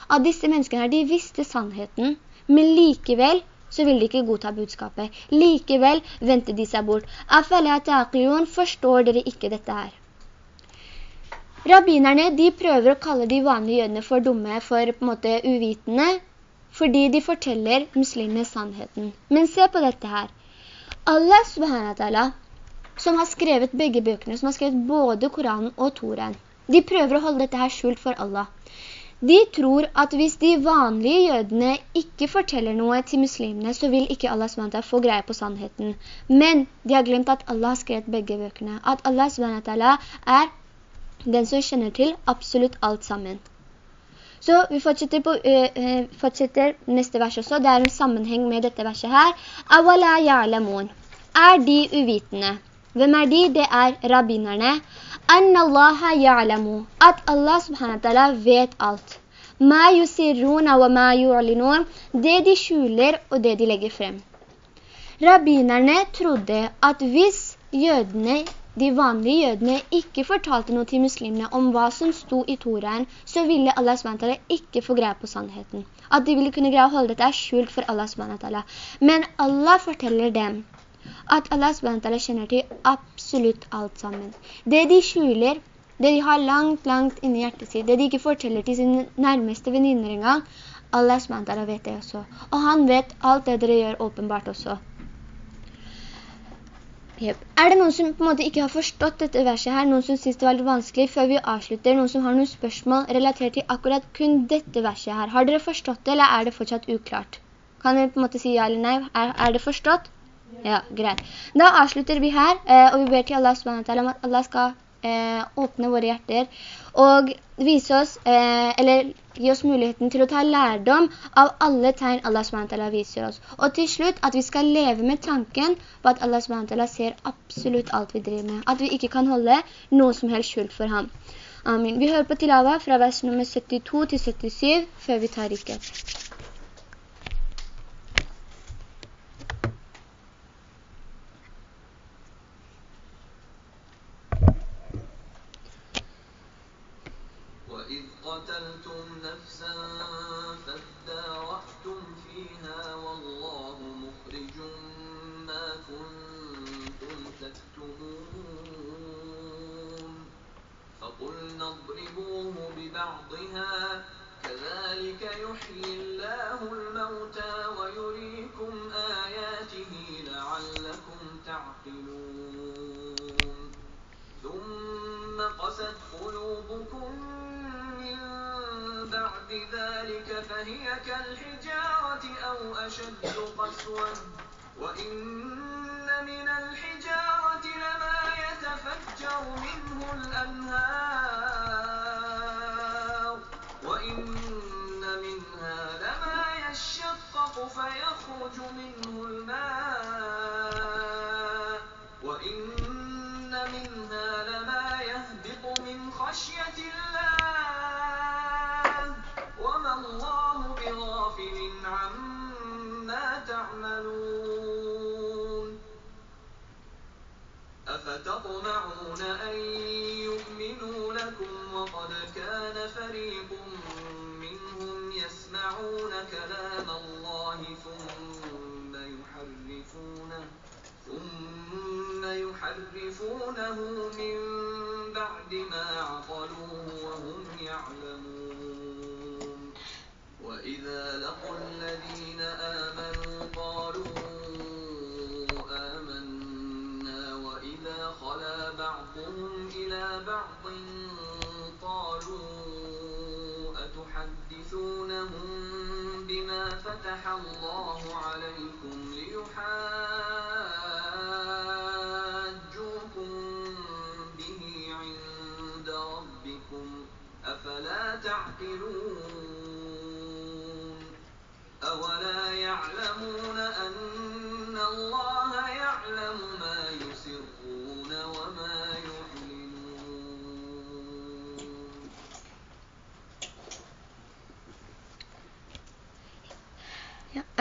Speaker 1: at disse menneskene her, de visste sannheten, men likevel så vil de ikke godta budskapet. Likevel venter de seg bort. Forstår dere ikke dette her? Rabbinerne, de prøver å kalle de vanlige jødene for dumme, for på en måte uvitende, fordi de forteller muslimene sannheten. Men se på dette her. Allah subhanahu som har skrevet begge bøkene, som har skrevet både Koranen og Toren, de prøver å holde dette her skjult for Allah. De tror at hvis de vanlige jødene ikke forteller noe til muslimene, så vil ikke Allah SWT få greie på sannheten. Men de har glemt at Allah har skrevet begge bøkene. At Allah SWT er den som kjenner til absolutt alt sammen. Så vi fortsetter, på, uh, fortsetter neste vers også. Det er en sammenheng med dette verset her. Awala ya'lamun. Er de uvitende? Hvem er de? Det er rabbinerne. Annallaha ya'lamu. At Allah subhanahu vet alt. Ma yusirruna wa ma yu'linun. Det de skjuler og det de legger frem. Rabbinerne trodde at hvis jødene, de vanlige jødene, ikke fortalte noe til muslimene om hva som sto i Toraen, så ville Allah SWT ikke få greie på sannheten. At de ville kunne greie å holde dette skjult for Allah SWT. Men Allah forteller dem at Allah SWT kjenner til absolutt alt sammen. Det de skjuler, det de har langt, langt inni hjertet sitt, det de ikke forteller til sine nærmeste venninner engang, Allah SWT vet det også. Og han vet alt det dere gjør åpenbart også. Yep. Er det noen som på en måte ikke har forstått dette verset her, noen som synes det var litt vanskelig før vi avslutter, noen som har noen spørsmål relatert til akkurat kun dette verset her? Har dere forstått det, eller er det fortsatt uklart? Kan dere på en måte si ja eller nei? Er, er det forstått? Ja, greit. Da avslutter vi her, eh, og vi ber til Allah om at Allah skal åpne våre hjerter og vise oss, eh, eller gi oss muligheten til å ta lærdom av alle tegn Allah SWT viser oss. Og til slutt at vi skal leve med tanken på at Allah SWT ser absolutt alt vi driver med. At vi ikke kan holde noe som helst skjult for ham. Amen. Vi hører på tilava fra vers nummer 72 til 77 før vi tar rikket.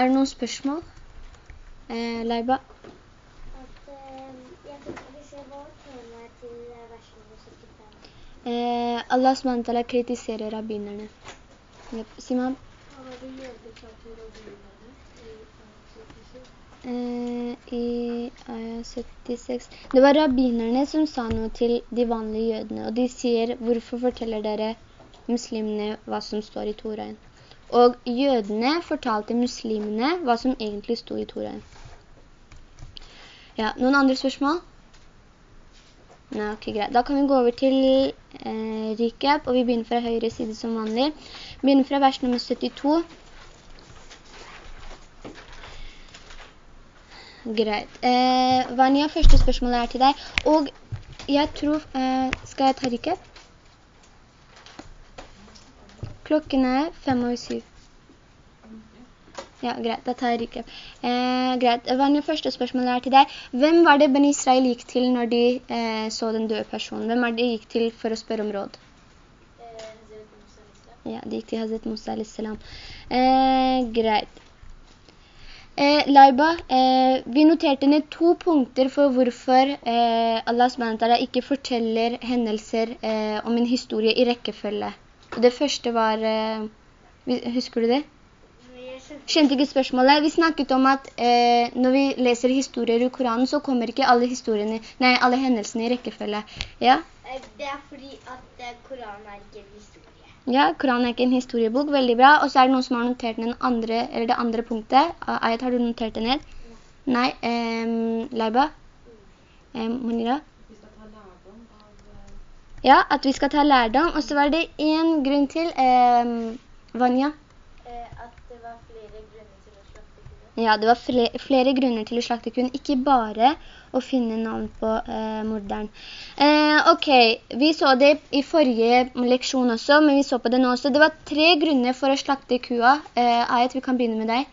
Speaker 1: Er det noen spørsmål? Eh, Leiba?
Speaker 2: At, eh, jeg fikk ikke ser hva temaet til vers 75.
Speaker 1: Eh, Allah SWT kritiserer rabbinerne. Yep. Simon?
Speaker 2: Hva var det jøder sa til rabbinerne
Speaker 1: Eh, I Aya 76. Det var rabbinerne som sa noe til de vanlige jødene, og de sier, hvorfor forteller dere muslimene hva som står i Toraen? Og jødene fortalte muslimene hva som egentlig stod i Toraen. Ja, noen andre spørsmål? Nei, ok, greit. Da kan vi gå over til eh, recap, og vi begynner fra høyre side som vanlig. Begynner fra vers nummer 72. Greit. Eh, Vanya, første spørsmålet er til deg. Og jeg tror... Eh, skal jeg ta recap? Klokken er fem og syv. Ja, greit, da tar jeg recap. Eh, greit, Vanya, første spørsmålet er til deg. Hvem var det Ben Israel gikk til når de eh, så den døde personen? Hvem var det de gikk til for å spørre om råd? Ja, de gikk til Hazret Musa a.s. Eh, greit. Eh, Laiba, eh, vi noterte ned to punkter for hvorfor eh, Allah SWT ikke forteller hendelser eh, om en historie i rekkefølge. Det første var, eh, husker du det? Skjønte ikke spørsmålet. Vi snakket om at eh, når vi leser historier i Koranen, så kommer ikke alle, nei, alle hendelsene i rekkefølge. Ja?
Speaker 2: Eh, Det er fordi at eh, Koranen er ikke en historie.
Speaker 1: Ja, Koranen er ikke en historiebok, veldig bra. Og så er det noen som har notert den andre, eller det andre punktet. Ah, Ayat, har du notert det ned? Nei, um, Leiba? Eh, Monira? Ja, at vi skal ta lærdom. Og så var det en grunn til, eh, Vanya.
Speaker 2: Eh, At det var flere grunner til å slakte kua.
Speaker 1: Ja, det var flere, flere grunner til å slakte kun, ikke bare å finne navn på eh, morderen. Eh, ok, vi så det i forrige leksjon også, men vi så på det nå også. Det var tre grunner for å slakte kua. Eh, Ayet, vi kan begynne med deg.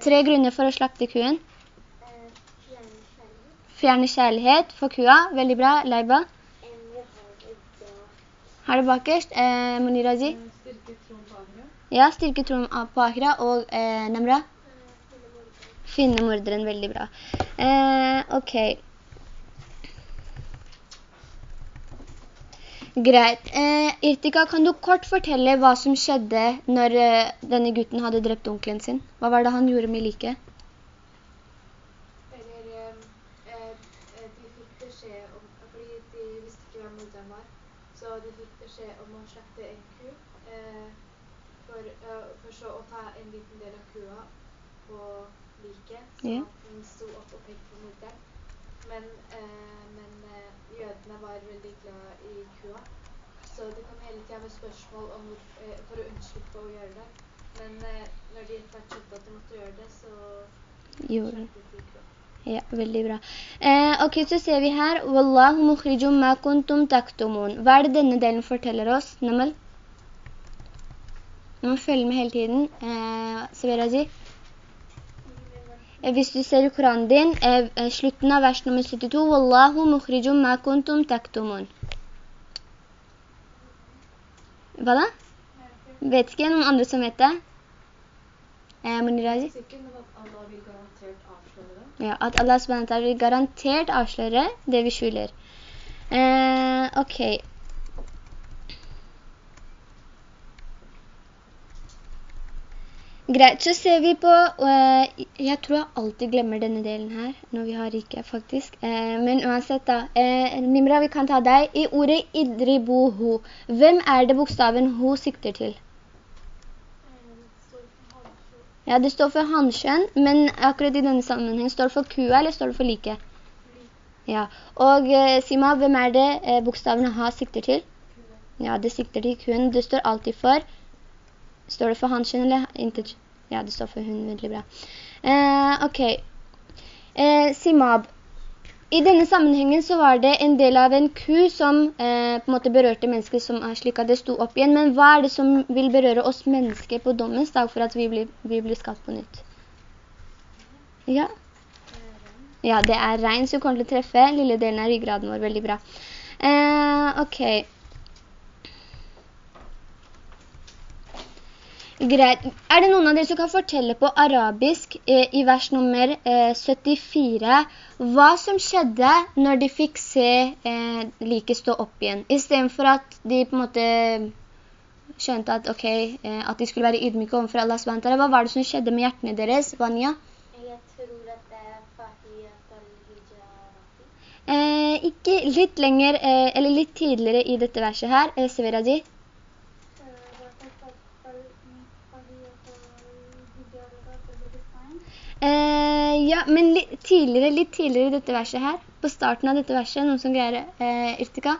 Speaker 1: Tre grunner for å slakte kuen.
Speaker 2: Eh, Fjerne kjærlighet.
Speaker 1: Fjerne kjærlighet for kua. Veldig bra. Leiba.
Speaker 2: En vi har det
Speaker 1: Har det bakerst. Eh.
Speaker 3: Styrke troen på Agra.
Speaker 1: Ja, styrke troen på Akra og eh, Nemra.
Speaker 2: Eh, Finne morderen.
Speaker 1: Veldig bra. Eh, ok. Greit. Eh, Irtika, kan du kort fortelle hva som skjedde når eh, denne gutten hadde drept onkelen sin? Hva var det han gjorde med like?
Speaker 3: Eller eh, eh, de fikk beskjed om, fordi de visste ikke hvem morderen var, så de fikk beskjed om å slakte en ku, eh, for, uh, for så å ta en liten del av kua på liket, så
Speaker 1: yeah.
Speaker 3: hun sto opp og pekte på morderen. Men, eh, men eh, jødene var veldig glad i kua, så de kom hele tiden med spørsmål om, eh, for å unnslippe å gjøre det. Men eh, når de etter hvert skjønte at de måtte gjøre det, så slaktet de kua.
Speaker 1: Ja, veldig bra. Eh, ok, så ser vi her. Wallahu mukhrijum ma kuntum taktumun. Hva er det denne delen forteller oss, Namal? Nå må følge med hele tiden. Eh, Severazi? Eh, Hvis du ser i Koranen din, eh, eh, slutten av vers nummer 72, Wallahu mukhrijum ma kuntum taktumun. Hva da? Vet ikke noen andre som vet det? Eh,
Speaker 3: Muniraji? Sikkert, at Allah vil garantert.
Speaker 1: Ja, at Allah SWT vil garantert avsløre det vi skjuler. Eh, ok. Greit, så ser vi på, eh, jeg tror jeg alltid glemmer denne delen her, når vi har rike faktisk. Eh, men uansett da, eh, Nimra, vi kan ta deg. I ordet idribuhu, hvem er det bokstaven ho sikter til? Ja, det står for hanskjønn, men akkurat i denne sammenhengen står det for kua, eller står det for like? Ja, og eh, Sima, hvem er det eh, bokstavene ha sikter til? Ja, det sikter til kuen. Det står alltid for. Står det for hanskjønn eller intet? Ja, det står for hun, veldig bra. Eh, ok. Eh, Simab. I denne sammenhengen så var det en del av en ku som eh, på en måte berørte mennesker som er slik at det sto opp igjen. Men hva er det som vil berøre oss mennesker på dommens dag for at vi blir, vi blir skatt på nytt? Ja? Ja, det er regn som kommer til å treffe lille delen av ryggraden vår. Veldig bra. Eh, ok. Greit. Er det noen av dere som kan fortelle på arabisk eh, i vers nummer eh, 74 hva som skjedde når de fikk se eh, like stå opp igjen? I stedet for at de på en måte skjønte at, okay, eh, at de skulle være ydmyke overfor Allah SWT. Hva var det som skjedde med hjertene deres, Vanya?
Speaker 2: Jeg tror at det er al-Hijarati.
Speaker 1: Eh, ikke litt lenger, eh, eller litt tidligere i dette verset her, eh, Severaji. Eh, ja, men litt tidligere, litt tidligere i dette verset her, på starten av dette verset, noen som greier eh, Irtika?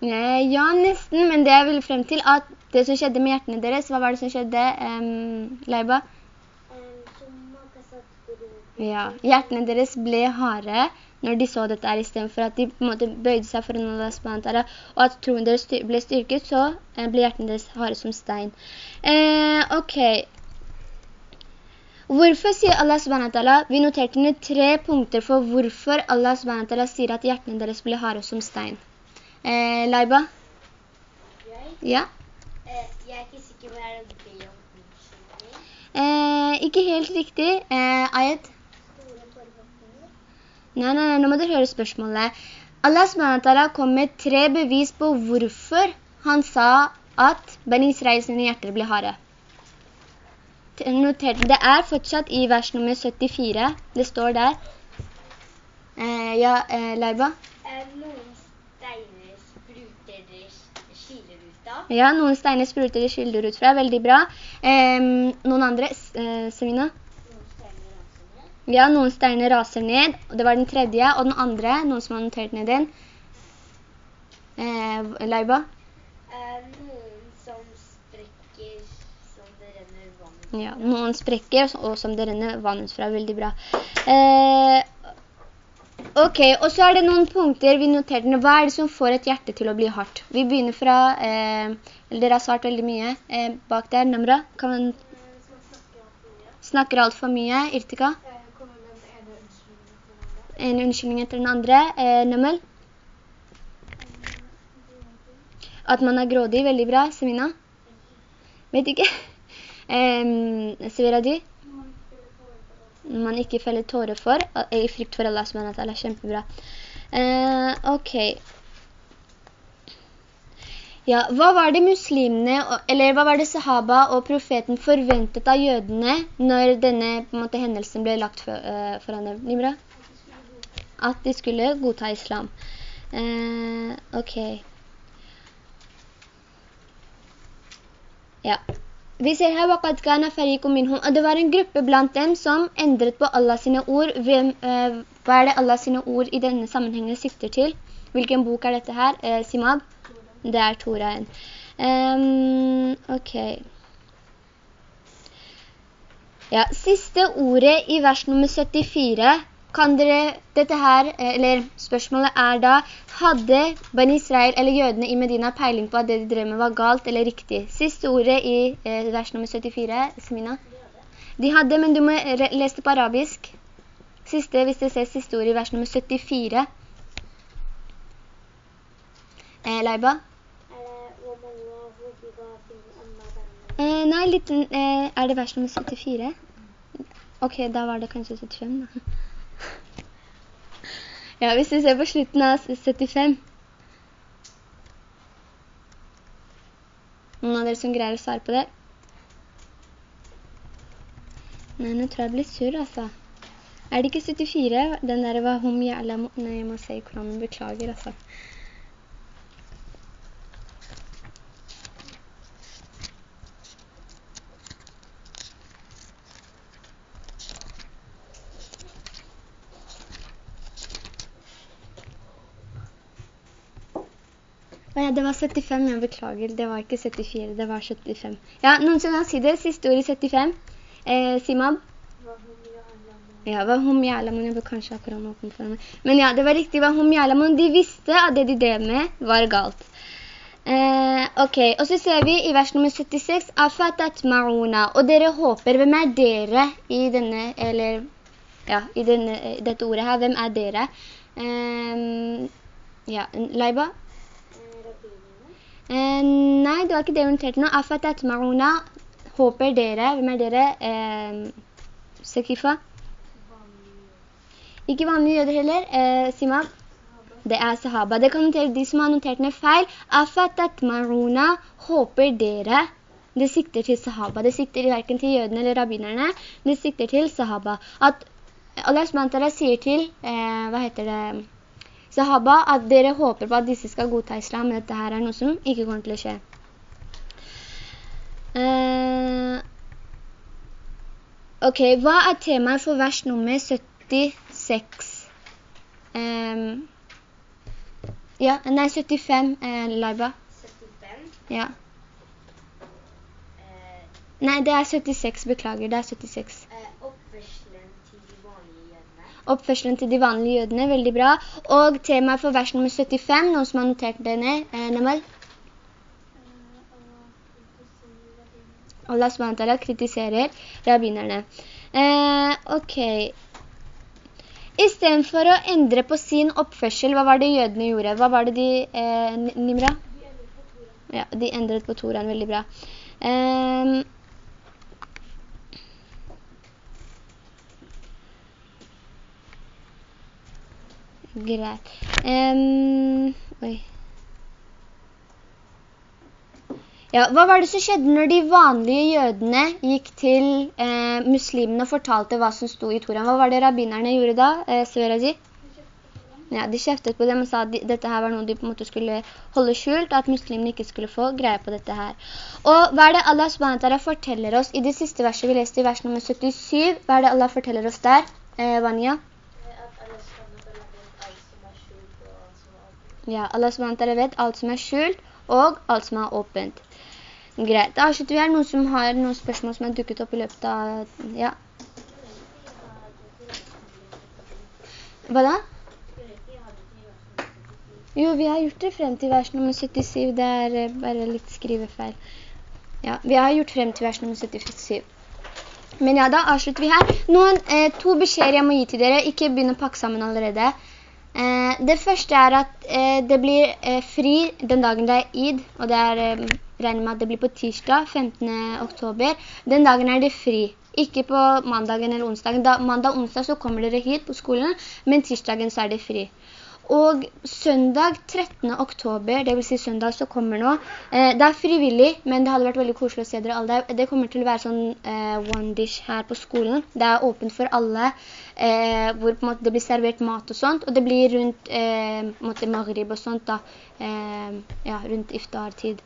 Speaker 3: Eh,
Speaker 1: ja, nesten, men det jeg ville frem til, at det som skjedde med hjertene deres, hva var det som skjedde, um, Leiba? Ja, hjertene deres ble harde, når de så dette her, i stedet for at de på en måte bøyde seg foran Allah SWT, og at troen deres ble styrket, så eh, ble hjertene deres harde som stein. Eh, ok. Hvorfor sier Allah subhanahu vi noterte ned tre punkter for hvorfor Allah subhanahu sier at hjertene deres ble harde som stein. Eh, Laiba?
Speaker 2: Jeg,
Speaker 1: Ja?
Speaker 2: eh, jeg er ikke sikker på hva å be om unnskyldning.
Speaker 1: Eh, ikke helt riktig. Eh, Ayed? Nei, nei, nei, nå må dere høre spørsmålet. Allah SWT kom med tre bevis på hvorfor han sa at Ben Israel sine hjerter ble harde. T- det er fortsatt i vers nummer 74. Det står der. Eh, ja, eh, Leiba?
Speaker 2: Eh, noen steiner spruter de skiler ut fra.
Speaker 1: Ja, noen steiner spruter de skylder ut fra. Veldig bra. Eh, noen andre? Eh, Semina?
Speaker 2: Noen steiner raser ned.
Speaker 1: Ja, noen steiner raser ned. og Det var den tredje. Og den andre, noen som har notert ned den. Eh, Leiba?
Speaker 2: Eh, noen som sprekker som det renner vann ut
Speaker 1: Ja, noen sprekker, og som det renner vann ut fra. Veldig bra. Eh, ok, og så er det noen punkter vi noterte. Hva er det som får et hjerte til å bli hardt? Vi begynner fra, eh, eller dere har svart veldig mye eh, bak der. Namra, kan man
Speaker 3: Eh, snakker alt for mye?
Speaker 1: Irtika?
Speaker 3: eh, kommer med den ene unnskyldningen til den andre.
Speaker 1: En unnskyldning etter den andre. Eh, Namel? At man er grådig, veldig bra. Semina? Vet ikke. Eh, Severa, du? Man ikke feller tårer for, eh, i frykt for Allah som er. Kjempebra. Eh, ok. Ja, hva var det muslimene, eller hva var det sahaba og profeten forventet av jødene når denne måte, hendelsen ble lagt for, uh, foran dem? Nimra? at de skulle godta islam. Eh, ok. Ja. Vi ser her «Waqad kana farikum minhum», og det var en gruppe blant dem som endret på Allahs ord. Hvem, eh, hva er det Allahs ord i denne sammenhengen sikter til? Hvilken bok er dette her? Eh, Simab? Det er Toraen. Um, ok. Ja, siste ordet i vers nummer 74 kan dere dette her, eh, eller spørsmålet er da, hadde Ben Israel eller jødene i Medina peiling på at det de drev med var galt eller riktig? Siste ordet i eh, vers nummer 74, Semina. De hadde, men du må lese det på arabisk. Siste, hvis dere ser siste ordet i vers nummer 74. Eh, Leiba? Eh, nei, litt, eh, er det vers nummer 74? Ok, da var det kanskje 75 da. Ja, hvis vi ser på slutten av 75. Noen av dere som greier å svare på det? Nei, nå tror jeg jeg blir sur, altså. Er det ikke 74? Den der var hum jævla? Nei, jeg må se i Koranen. Beklager, altså. det var 75. Jeg beklager, det var ikke 74, det var 75. Ja, noen som kan si det? Siste ord i 75. Eh, Simab? Ja, var hum jalamun, jeg bør kanskje ha korona åpen for meg. Men ja, det var riktig, var hum jalamun, de visste at det de drev med var galt. Eh, ok, og så ser vi i vers nummer 76, afatat ma'una, og dere håper, hvem er dere i denne, eller, ja, i denne, dette ordet her, hvem er dere? Eh, ja, Leiba?
Speaker 2: Eh.
Speaker 1: Nei, det var ikke det hun noterte nå. Afatat ma'una, håper dere, hvem er dere? Eh, Sekifa? Ikke vanlige jøder heller. Eh, Simab? Det er sahaba. Det kan notere de som har notert ned feil. Afatat maruna, håper dere. Det sikter til sahaba. Det sikter hverken til jødene eller rabbinerne. Det sikter til sahaba. At Allah sier til, eh, hva heter det, sahaba, at dere håper på at disse skal godta islam, men dette her er noe som ikke kommer til å skje. Uh, ok, hva er temaet for vers nummer 76? Um, ja, nei, 75, uh, Laiba.
Speaker 2: 75.
Speaker 1: Ja.
Speaker 2: Uh,
Speaker 1: Nei, det er 76, beklager, det er 76.
Speaker 2: eh, oppførselen til de vanlige jødene.
Speaker 1: Oppførselen til de vanlige jødene, veldig bra. Og temaet for vers nummer 75, noen som har notert det ned, eh, Namal? Allah SWT kritiserer rabbinerne. Eh, ok. I stedet for å endre på sin oppførsel, hva var det jødene gjorde? Hva var det de, eh, Nimra? Ja, de endret på Toran, veldig bra. Ehm, greit. Um. Ja, hva var det som skjedde når de vanlige jødene gikk til eh, muslimene og fortalte hva som sto i Toran? Hva var det rabbinerne gjorde da, eh, Sveraji? Ja, de kjeftet på dem og sa at dette her var noe de på en måte skulle holde skjult, at muslimene ikke skulle få greie på dette her. Og hva er det Allah SWT forteller oss i det siste verset vi leste i vers nummer 77? Hva er det Allah forteller oss der, eh, Vanya?
Speaker 2: At alle sammen vet alt som er skjult og alt som er åpent.
Speaker 1: Ja, Allah SWT vet alt som er skjult og alt som er åpent. Greit, da avslutter vi her. Noen som har noen spørsmål som er dukket opp i løpet av... Ja. Hva da? Jo, vi har gjort det frem til vers nummer 77. Det er eh, bare litt skrivefeil. Ja, vi har gjort frem til vers nummer 77. Men ja, da avslutter vi her. Noen, eh, to beskjeder jeg må gi til dere. Ikke begynne å pakke sammen allerede. Eh, det første er at eh, det blir eh, fri den dagen det er Eid, og det er, regner med at det blir på tirsdag, 15. oktober. Den dagen er det fri. Ikke på mandagen eller onsdagen. Da, mandag og onsdag så kommer dere hit på skolen, men tirsdagen så er det fri. Og søndag 13. oktober, det vil si søndag som kommer nå, det er frivillig, men det hadde vært veldig koselig å se dere alle. Det kommer til å være sånn one dish her på skolen. Det er åpent for alle, eh, hvor det blir servert mat og sånt, og det blir rundt eh, maghrib og sånt da, eh, ja, rundt iftar-tid,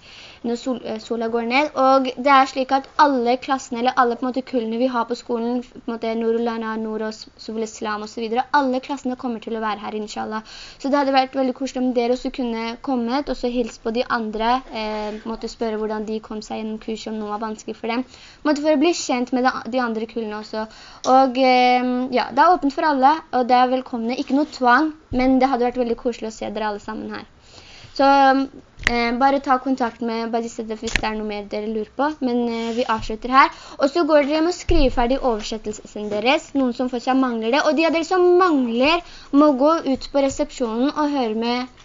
Speaker 1: når sol, eh, sola går ned. Og det er slik at alle klassene, eller alle måte kullene vi har på skolen, på en måte Nurulana, Nuros, Sovul Islam og så videre, alle klassene kommer til å være her, inshallah. Så det hadde vært veldig koselig om dere også kunne kommet, og så hilse på de andre, eh, måtte spørre hvordan de kom seg gjennom kurset, om noe var vanskelig for dem. Måtte for å bli kjent med de, andre kullene også. Og eh, ja, det er åpent for alle, og det er velkomne. Ikke noe tvang, men det hadde vært veldig koselig å se dere alle sammen her. Så eh, bare ta kontakt med Badisede hvis det er noe mer dere lurer på, men eh, vi avslutter her. Og så går dere med å skrive ferdig oversettelsen deres, noen som fortsatt mangler det. Og de av dere som mangler må gå ut på resepsjonen og høre med,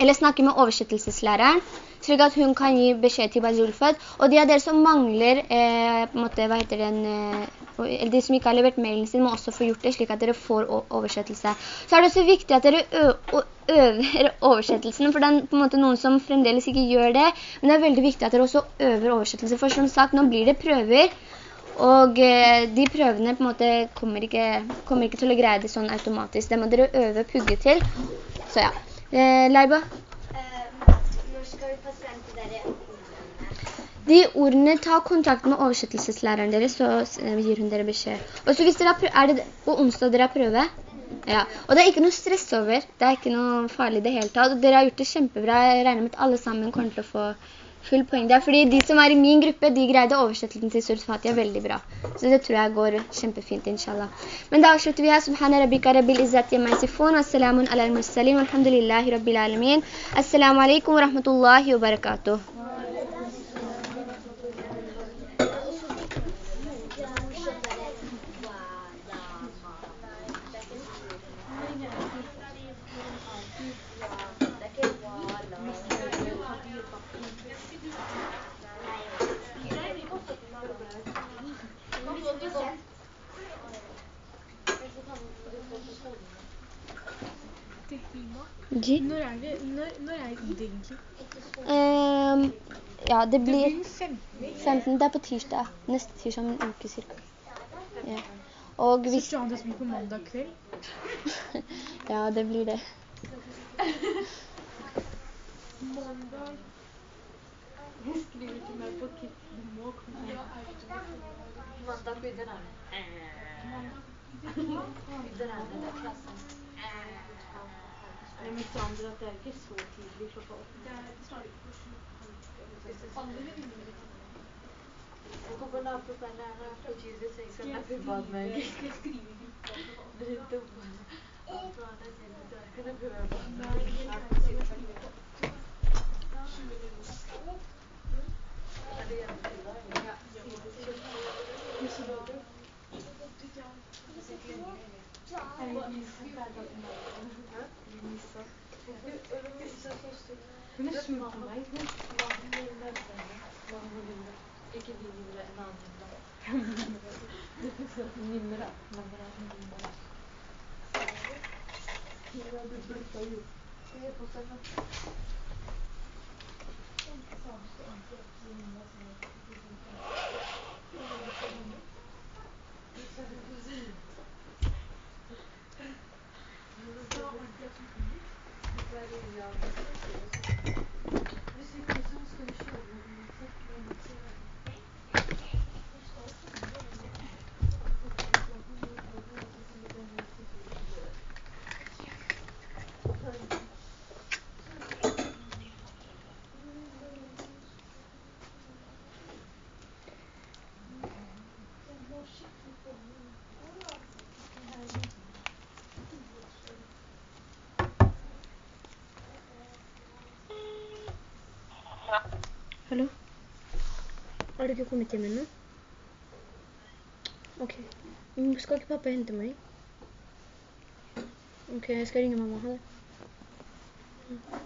Speaker 1: eller snakke med oversettelseslæreren, slik at hun kan gi beskjed til Bajulfød, Og de av dere som mangler, eh, måte, den, eh, de som ikke har levert mailen sin, må også få gjort det, slik at dere får oversettelse. Så er det også viktig at dere øver oversettelsen, for det er på en måte noen som fremdeles ikke gjør det, men det er veldig viktig at dere også øver oversettelse, for som sagt, nå blir det prøver, og eh, de prøvene på en måte kommer ikke, kommer ikke til å greie det sånn automatisk. Det må dere øve pugge til. Så ja. Eh, Leiba? De ordene, ta kontakt med oversettelseslæreren deres, så eh, gir hun dere beskjed. Og så hvis dere har prøve, er det på onsdag dere har prøve? Ja, og det er ikke noe stress over. Det er ikke noe farlig i det hele tatt. Dere har gjort det kjempebra. Jeg regner med at alle sammen kommer til å få full poeng der. Fordi de som er i min gruppe, de greide oversettelsen til Surat Fatiha veldig bra. Så det tror jeg går kjempefint, inshallah. Men da avslutter vi her. Subhana rabbika rabbil izzati yamma yasifun. Wassalamun ala al-mursalin. Walhamdulillahi rabbil alamin. Assalamu alaikum wa rahmatullahi wa barakatuh. Ji?
Speaker 4: Når er det, når, når er det egentlig?
Speaker 1: Ehm, ja, det
Speaker 4: Det
Speaker 1: blir
Speaker 4: den 15.
Speaker 1: 15. Det er på tirsdag. Neste tirsdag om en uke cirka. Ja. Og
Speaker 4: Så
Speaker 1: hvis...
Speaker 4: Johannes blir på mandag kveld.
Speaker 1: Ja, det blir det.
Speaker 4: Mandag.
Speaker 5: eh,
Speaker 3: skriver til meg på Kit. Du må komme.
Speaker 4: Mandag begynner den. Begynner den den klassen.
Speaker 3: Jeg med andre at det er ikke så tidlig klokka åtte.
Speaker 4: Hvorfor la på den der på Tuesday så jeg skal happy birthday? Det er dumt. Kan jeg prøve på? Er det
Speaker 3: Hun er sur på meg.
Speaker 4: Ikke vi ville en annen
Speaker 3: Nynner, da. Men det Thank
Speaker 1: you. Har ikke kommet hjem ennå? Ok. Skal ikke pappa hente meg? Ok, jeg skal ringe mamma. Ha det.